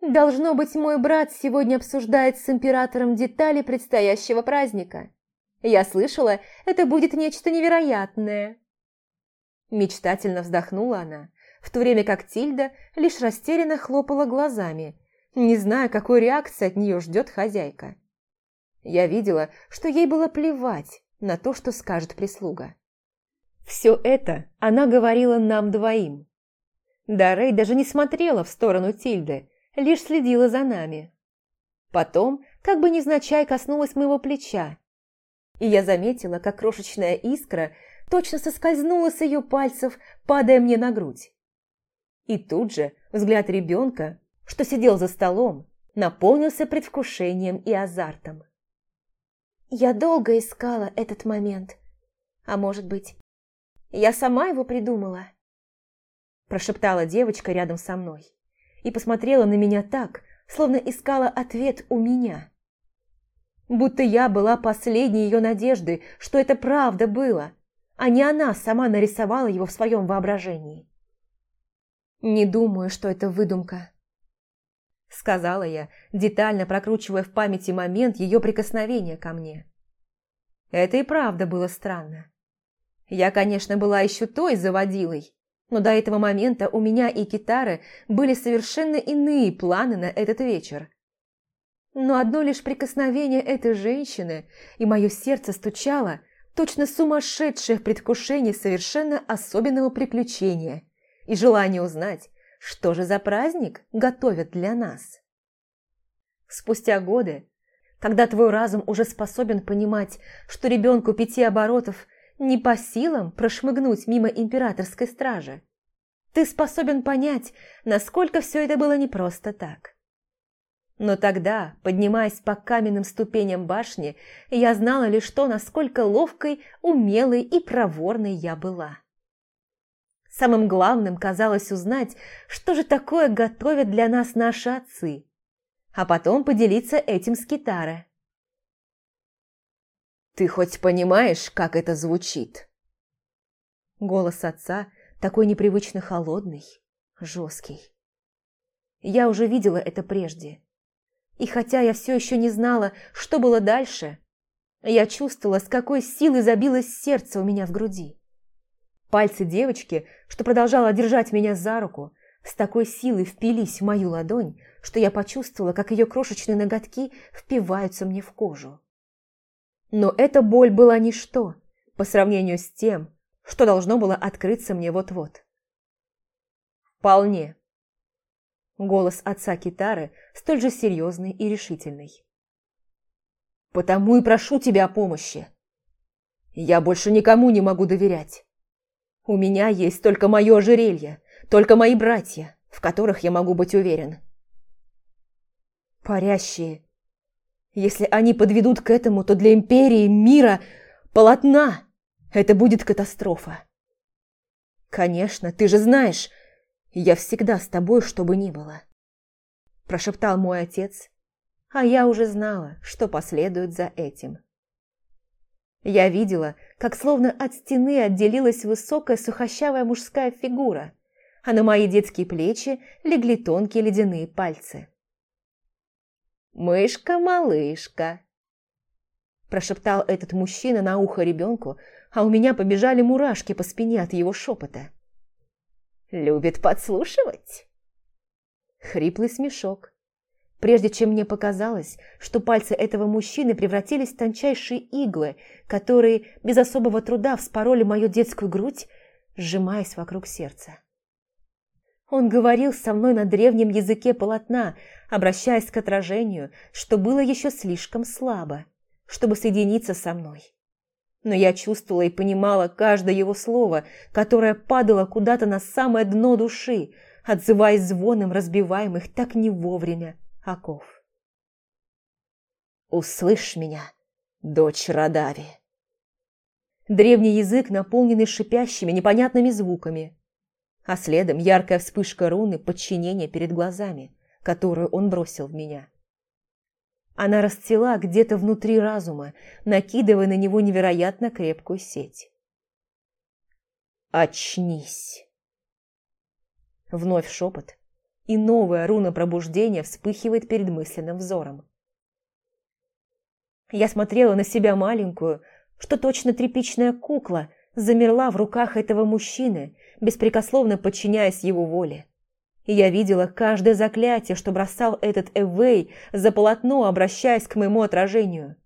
«Должно быть, мой брат сегодня обсуждает с императором детали предстоящего праздника. Я слышала, это будет нечто невероятное». Мечтательно вздохнула она, в то время как Тильда лишь растерянно хлопала глазами – не зная, какой реакции от нее ждет хозяйка. Я видела, что ей было плевать на то, что скажет прислуга. Все это она говорила нам двоим. Дарей даже не смотрела в сторону Тильды, лишь следила за нами. Потом, как бы невзначай, коснулась моего плеча, и я заметила, как крошечная искра точно соскользнула с ее пальцев, падая мне на грудь. И тут же взгляд ребенка что сидел за столом, наполнился предвкушением и азартом. Я долго искала этот момент. А может быть, я сама его придумала? Прошептала девочка рядом со мной и посмотрела на меня так, словно искала ответ у меня. Будто я была последней ее надеждой, что это правда было, а не она сама нарисовала его в своем воображении. Не думаю, что это выдумка. – сказала я, детально прокручивая в памяти момент ее прикосновения ко мне. Это и правда было странно. Я, конечно, была еще той заводилой, но до этого момента у меня и Китары были совершенно иные планы на этот вечер. но одно лишь прикосновение этой женщины, и мое сердце стучало, точно сумасшедшее в предвкушении совершенно особенного приключения и желание узнать, что же за праздник готовят для нас. Спустя годы, когда твой разум уже способен понимать, что ребенку пяти оборотов не по силам прошмыгнуть мимо императорской стражи, ты способен понять, насколько все это было не просто так. Но тогда, поднимаясь по каменным ступеням башни, я знала лишь то, насколько ловкой, умелой и проворной я была. Самым главным казалось узнать, что же такое готовят для нас наши отцы, а потом поделиться этим с Китара. «Ты хоть понимаешь, как это звучит?» Голос отца такой непривычно холодный, жесткий. Я уже видела это прежде. И хотя я все еще не знала, что было дальше, я чувствовала, с какой силой забилось сердце у меня в груди. Пальцы девочки, что продолжала держать меня за руку, с такой силой впились в мою ладонь, что я почувствовала, как ее крошечные ноготки впиваются мне в кожу. Но эта боль была ничто по сравнению с тем, что должно было открыться мне вот-вот. «Вполне». Голос отца Китары столь же серьезный и решительный. «Потому и прошу тебя о помощи. Я больше никому не могу доверять. У меня есть только мое ожерелье, только мои братья, в которых я могу быть уверен. Парящие. Если они подведут к этому, то для империи, мира, полотна это будет катастрофа. Конечно, ты же знаешь, я всегда с тобой, что бы ни было. Прошептал мой отец, а я уже знала, что последует за этим. Я видела, как словно от стены отделилась высокая сухощавая мужская фигура, а на мои детские плечи легли тонкие ледяные пальцы. «Мышка-малышка!» Прошептал этот мужчина на ухо ребенку, а у меня побежали мурашки по спине от его шепота. «Любит подслушивать?» Хриплый смешок, прежде чем мне показалось, что пальцы этого мужчины превратились в тончайшие иглы, которые без особого труда вспороли мою детскую грудь, сжимаясь вокруг сердца. Он говорил со мной на древнем языке полотна, обращаясь к отражению, что было еще слишком слабо, чтобы соединиться со мной. Но я чувствовала и понимала каждое его слово, которое падало куда-то на самое дно души, отзываясь звоном разбиваемых так не вовремя оков. «Услышь меня, дочь Радави!» Древний язык, наполненный шипящими, непонятными звуками, а следом яркая вспышка руны подчинения перед глазами, которую он бросил в меня. Она расцвела где-то внутри разума, накидывая на него невероятно крепкую сеть. «Очнись!» Вновь шепот, и новая руна пробуждения вспыхивает перед мысленным взором. Я смотрела на себя маленькую, что точно тряпичная кукла замерла в руках этого мужчины, беспрекословно подчиняясь его воле. И я видела каждое заклятие, что бросал этот Эвей за полотно, обращаясь к моему отражению.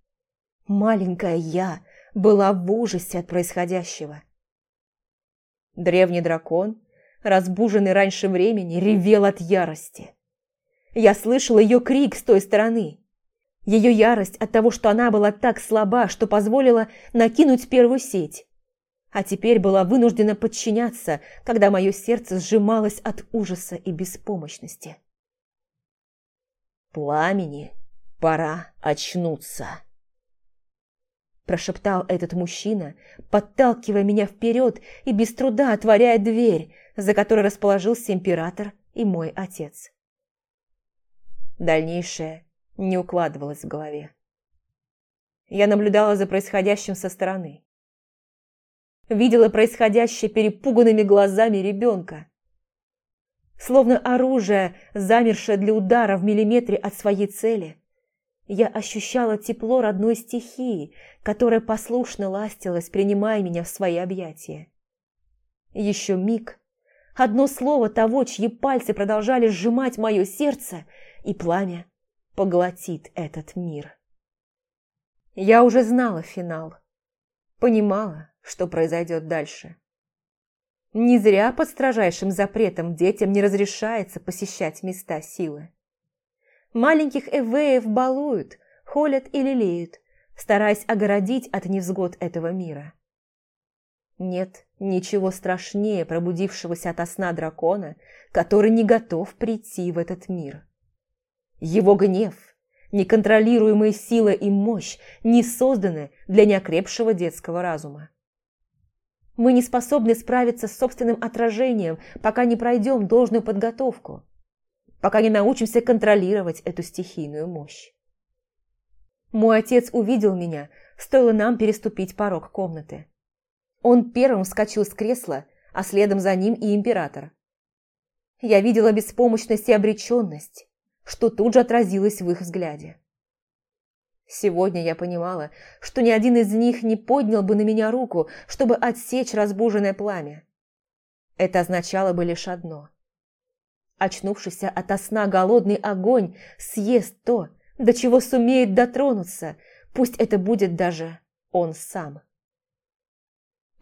Маленькая я была в ужасе от происходящего. Древний дракон разбуженный раньше времени, ревел от ярости. Я слышала ее крик с той стороны. Ее ярость от того, что она была так слаба, что позволила накинуть первую сеть. А теперь была вынуждена подчиняться, когда мое сердце сжималось от ужаса и беспомощности. «Пламени, пора очнуться!» Прошептал этот мужчина, подталкивая меня вперед и без труда отворяя дверь, за которой расположился император и мой отец. Дальнейшее не укладывалось в голове. Я наблюдала за происходящим со стороны. Видела происходящее перепуганными глазами ребенка. Словно оружие, замершее для удара в миллиметре от своей цели, я ощущала тепло родной стихии, которая послушно ластилась, принимая меня в свои объятия. Еще миг, Одно слово того, чьи пальцы продолжали сжимать мое сердце, и пламя поглотит этот мир. Я уже знала финал, понимала, что произойдет дальше. Не зря под строжайшим запретом детям не разрешается посещать места силы. Маленьких эвеев балуют, холят и лелеют, стараясь огородить от невзгод этого мира. Нет ничего страшнее пробудившегося ото сна дракона, который не готов прийти в этот мир. Его гнев, неконтролируемая сила и мощь не созданы для неокрепшего детского разума. Мы не способны справиться с собственным отражением, пока не пройдем должную подготовку, пока не научимся контролировать эту стихийную мощь. Мой отец увидел меня, стоило нам переступить порог комнаты. Он первым вскочил с кресла, а следом за ним и император. Я видела беспомощность и обреченность, что тут же отразилось в их взгляде. Сегодня я понимала, что ни один из них не поднял бы на меня руку, чтобы отсечь разбуженное пламя. Это означало бы лишь одно. Очнувшийся ото сна голодный огонь съест то, до чего сумеет дотронуться, пусть это будет даже он сам.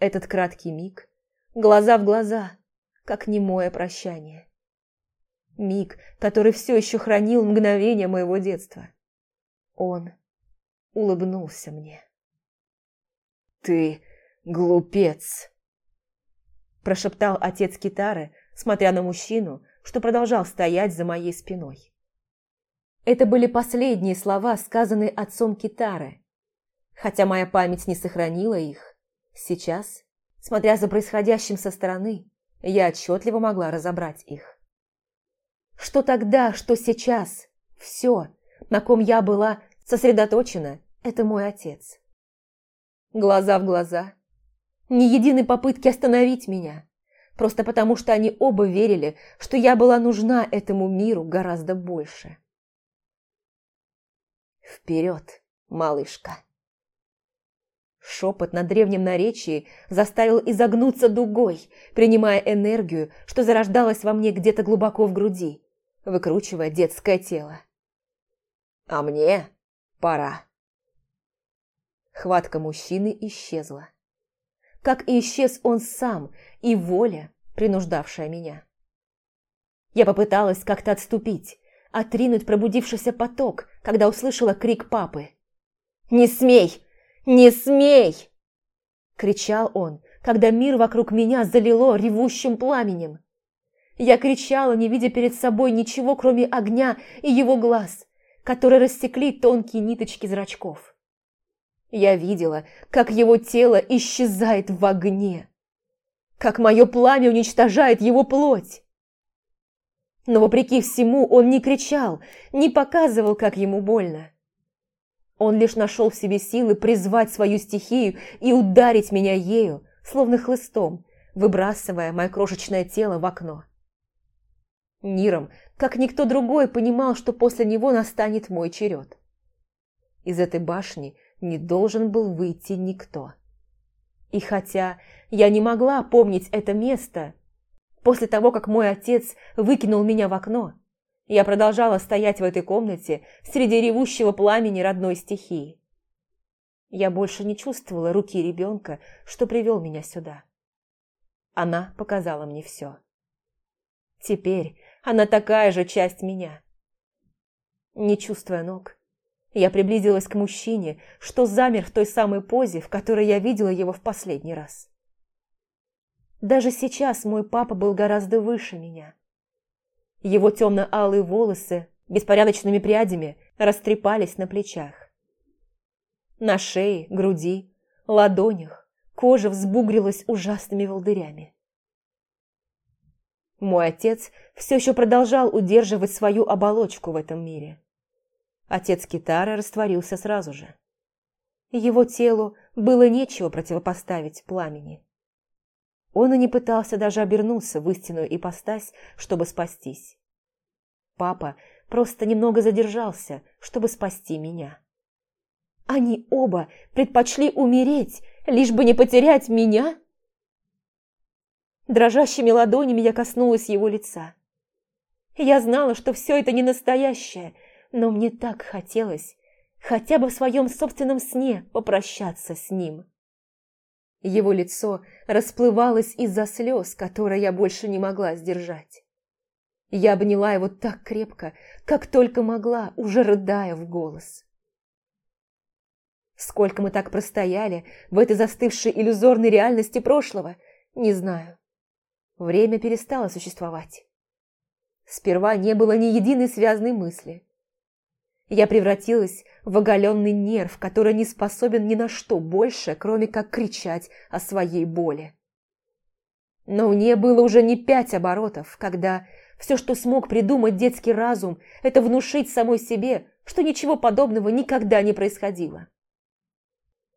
Этот краткий миг, глаза в глаза, как немое прощание. Миг, который все еще хранил мгновение моего детства. Он улыбнулся мне. «Ты глупец!» Прошептал отец Китары, смотря на мужчину, что продолжал стоять за моей спиной. Это были последние слова, сказанные отцом Китары. Хотя моя память не сохранила их, сейчас, смотря за происходящим со стороны, я отчетливо могла разобрать их. Что тогда, что сейчас, все, на ком я была сосредоточена, это мой отец. Глаза в глаза. Ни единой попытки остановить меня, просто потому что они оба верили, что я была нужна этому миру гораздо больше. Вперед, малышка. Шепот на древнем наречии заставил изогнуться дугой, принимая энергию, что зарождалась во мне где-то глубоко в груди, выкручивая детское тело. А мне пора. Хватка мужчины исчезла. Как и исчез он сам, и воля, принуждавшая меня. Я попыталась как-то отступить, отринуть пробудившийся поток, когда услышала крик папы. «Не смей! Не смей!» Кричал он, когда мир вокруг меня залило ревущим пламенем. Я кричала, не видя перед собой ничего, кроме огня и его глаз, которые рассекли тонкие ниточки зрачков. Я видела, как его тело исчезает в огне, как мое пламя уничтожает его плоть. Но вопреки всему он не кричал, не показывал, как ему больно. Он лишь нашел в себе силы призвать свою стихию и ударить меня ею, словно хлыстом, выбрасывая мое крошечное тело в окно. Ниром, как никто другой, понимал, что после него настанет мой черед. Из этой башни не должен был выйти никто. И хотя я не могла помнить это место, после того, как мой отец выкинул меня в окно, я продолжала стоять в этой комнате среди ревущего пламени родной стихии. Я больше не чувствовала руки ребенка, что привел меня сюда. Она показала мне все. Теперь она такая же часть меня. Не чувствуя ног, я приблизилась к мужчине, что замер в той самой позе, в которой я видела его в последний раз. Даже сейчас мой папа был гораздо выше меня. Его темно-алые волосы беспорядочными прядями растрепались на плечах. На шее, груди, ладонях кожа взбугрилась ужасными волдырями. Мой отец все еще продолжал удерживать свою оболочку в этом мире. Отец Китара растворился сразу же. Его телу было нечего противопоставить пламени. Он и не пытался даже обернуться в истинную ипостась, чтобы спастись. Папа просто немного задержался, чтобы спасти меня. Они оба предпочли умереть, лишь бы не потерять меня? Дрожащими ладонями я коснулась его лица. Я знала, что все это не настоящее, но мне так хотелось хотя бы в своем собственном сне попрощаться с ним. Его лицо расплывалось из-за слез, которые я больше не могла сдержать. Я обняла его так крепко, как только могла, уже рыдая в голос. Сколько мы так простояли в этой застывшей иллюзорной реальности прошлого, не знаю. Время перестало существовать. Сперва не было ни единой связной мысли. Я превратилась в оголенный нерв, который не способен ни на что больше, кроме как кричать о своей боли. Но у нее было уже не пять оборотов, когда все, что смог придумать детский разум, это внушить самой себе, что ничего подобного никогда не происходило.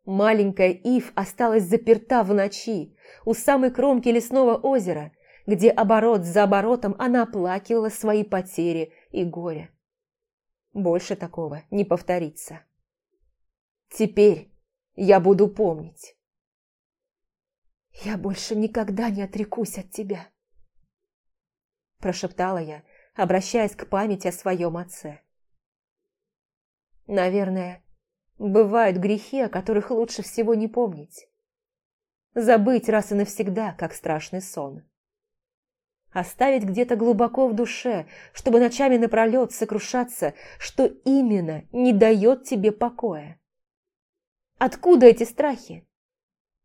Маленькая Ив осталась заперта в ночи у самой кромки лесного озера, где оборот за оборотом она оплакивала свои потери и горе. Больше такого не повторится. Теперь я буду помнить. «Я больше никогда не отрекусь от тебя», – прошептала я, обращаясь к памяти о своем отце. Наверное, бывают грехи, о которых лучше всего не помнить. Забыть раз и навсегда, как страшный сон оставить где-то глубоко в душе, чтобы ночами напролет сокрушаться, что именно не дает тебе покоя. Откуда эти страхи?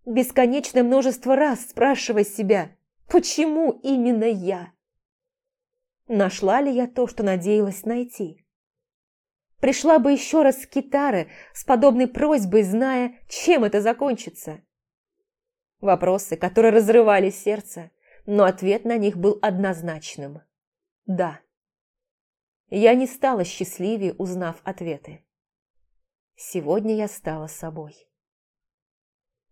Бесконечное множество раз спрашивая себя, почему именно я? Нашла ли я то, что надеялась найти? Пришла бы еще раз с китары с подобной просьбой, зная, чем это закончится. Вопросы, которые разрывали сердце, но ответ на них был однозначным – да. Я не стала счастливее, узнав ответы. Сегодня я стала собой.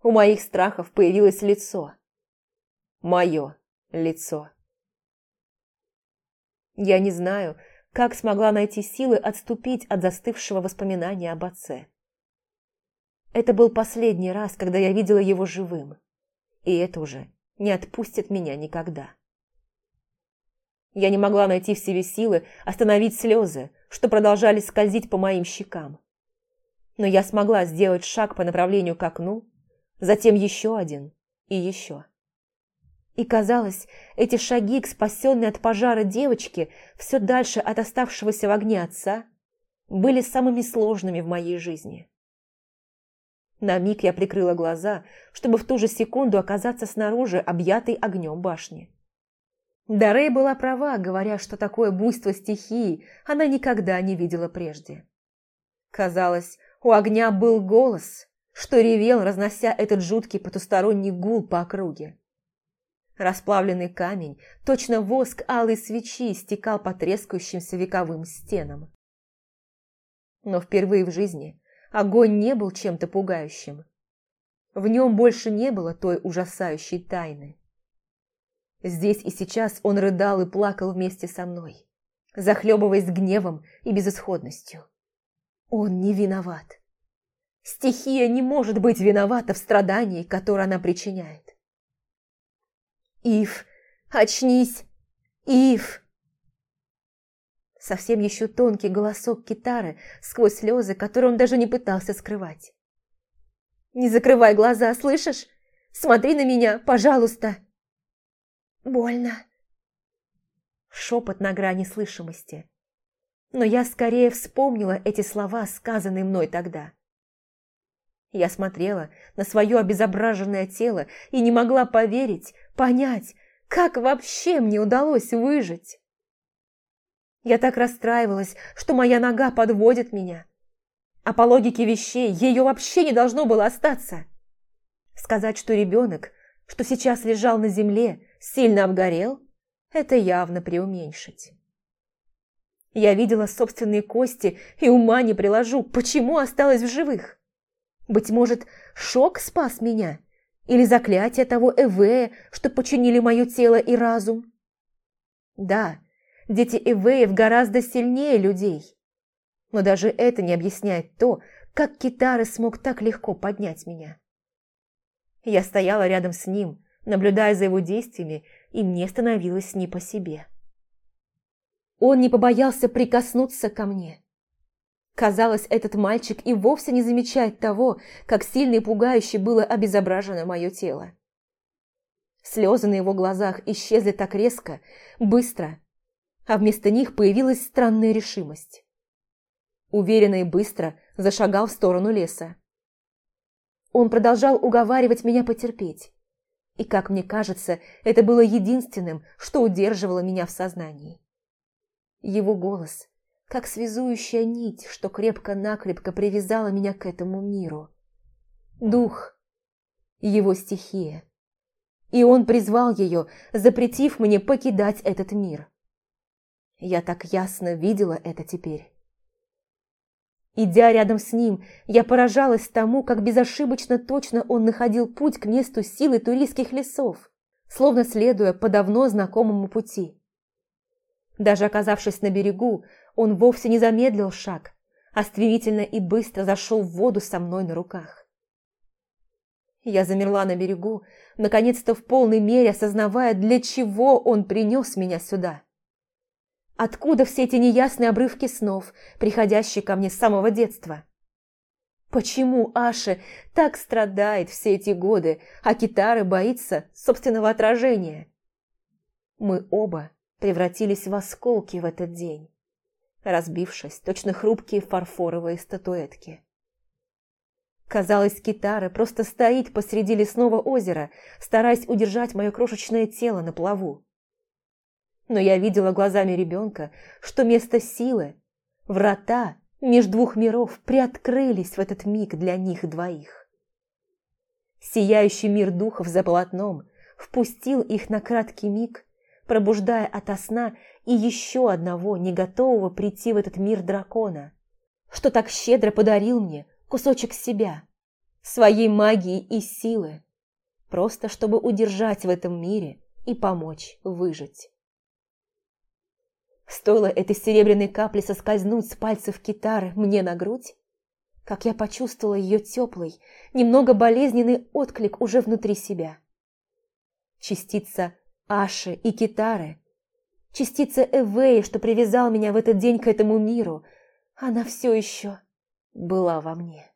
У моих страхов появилось лицо. Мое лицо. Я не знаю, как смогла найти силы отступить от застывшего воспоминания об отце. Это был последний раз, когда я видела его живым. И это уже не отпустит меня никогда. Я не могла найти в себе силы остановить слезы, что продолжали скользить по моим щекам. Но я смогла сделать шаг по направлению к окну, затем еще один и еще. И казалось, эти шаги к спасенной от пожара девочке, все дальше от оставшегося в огне отца, были самыми сложными в моей жизни. На миг я прикрыла глаза, чтобы в ту же секунду оказаться снаружи, объятой огнем башни. Дарей была права, говоря, что такое буйство стихии она никогда не видела прежде. Казалось, у огня был голос, что ревел, разнося этот жуткий потусторонний гул по округе. Расплавленный камень, точно воск алой свечи, стекал по трескающимся вековым стенам. Но впервые в жизни огонь не был чем-то пугающим. В нем больше не было той ужасающей тайны. Здесь и сейчас он рыдал и плакал вместе со мной, захлебываясь гневом и безысходностью. Он не виноват. Стихия не может быть виновата в страдании, которое она причиняет. «Ив, очнись! Ив!» Совсем еще тонкий голосок китары сквозь слезы, которые он даже не пытался скрывать. «Не закрывай глаза, слышишь? Смотри на меня, пожалуйста!» «Больно!» Шепот на грани слышимости. Но я скорее вспомнила эти слова, сказанные мной тогда. Я смотрела на свое обезображенное тело и не могла поверить, понять, как вообще мне удалось выжить. Я так расстраивалась, что моя нога подводит меня. А по логике вещей ее вообще не должно было остаться. Сказать, что ребенок, что сейчас лежал на земле, сильно обгорел, это явно преуменьшить. Я видела собственные кости и ума не приложу, почему осталась в живых. Быть может, шок спас меня? Или заклятие того Эвея, что починили мое тело и разум? Да, Дети Эвеев гораздо сильнее людей. Но даже это не объясняет то, как Китары смог так легко поднять меня. Я стояла рядом с ним, наблюдая за его действиями, и мне становилось не по себе. Он не побоялся прикоснуться ко мне, Казалось, этот мальчик и вовсе не замечает того, как сильно и пугающе было обезображено мое тело. Слезы на его глазах исчезли так резко, быстро, а вместо них появилась странная решимость. Уверенно и быстро зашагал в сторону леса. Он продолжал уговаривать меня потерпеть. И, как мне кажется, это было единственным, что удерживало меня в сознании. Его голос, как связующая нить, что крепко-накрепко привязала меня к этому миру. Дух, его стихия. И он призвал ее, запретив мне покидать этот мир. Я так ясно видела это теперь. Идя рядом с ним, я поражалась тому, как безошибочно точно он находил путь к месту силы туристских лесов, словно следуя по давно знакомому пути. Даже оказавшись на берегу, он вовсе не замедлил шаг, а стремительно и быстро зашел в воду со мной на руках. Я замерла на берегу, наконец-то в полной мере осознавая, для чего он принес меня сюда. Откуда все эти неясные обрывки снов, приходящие ко мне с самого детства? Почему Аша так страдает все эти годы, а Китара боится собственного отражения? Мы оба превратились в осколки в этот день, разбившись, точно хрупкие фарфоровые статуэтки. Казалось, Китара просто стоит посреди лесного озера, стараясь удержать мое крошечное тело на плаву но я видела глазами ребенка, что место силы, врата между двух миров приоткрылись в этот миг для них двоих. Сияющий мир духов за полотном впустил их на краткий миг, пробуждая ото сна и еще одного не готового прийти в этот мир дракона, что так щедро подарил мне кусочек себя, своей магии и силы, просто чтобы удержать в этом мире и помочь выжить. Стоило этой серебряной капли соскользнуть с пальцев китары мне на грудь, как я почувствовала ее теплый, немного болезненный отклик уже внутри себя. Частица Аши и китары, частица Эвеи, что привязал меня в этот день к этому миру, она все еще была во мне.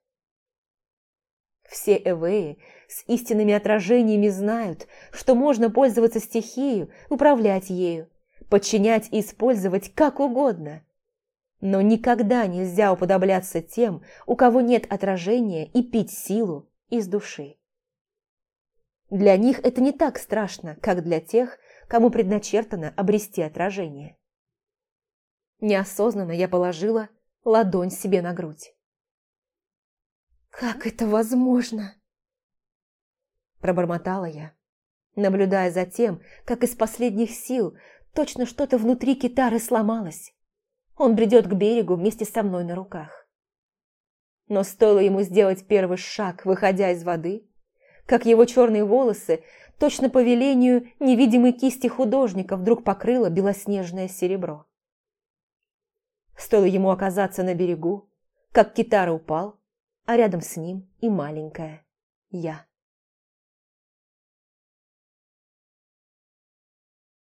Все Эвеи с истинными отражениями знают, что можно пользоваться стихией, управлять ею, подчинять и использовать как угодно. Но никогда нельзя уподобляться тем, у кого нет отражения и пить силу из души. Для них это не так страшно, как для тех, кому предначертано обрести отражение. Неосознанно я положила ладонь себе на грудь. «Как это возможно?» Пробормотала я, наблюдая за тем, как из последних сил Точно что-то внутри китары сломалось. Он бредет к берегу вместе со мной на руках. Но стоило ему сделать первый шаг, выходя из воды, как его черные волосы, точно по велению невидимой кисти художника, вдруг покрыло белоснежное серебро. Стоило ему оказаться на берегу, как китара упал, а рядом с ним и маленькая я.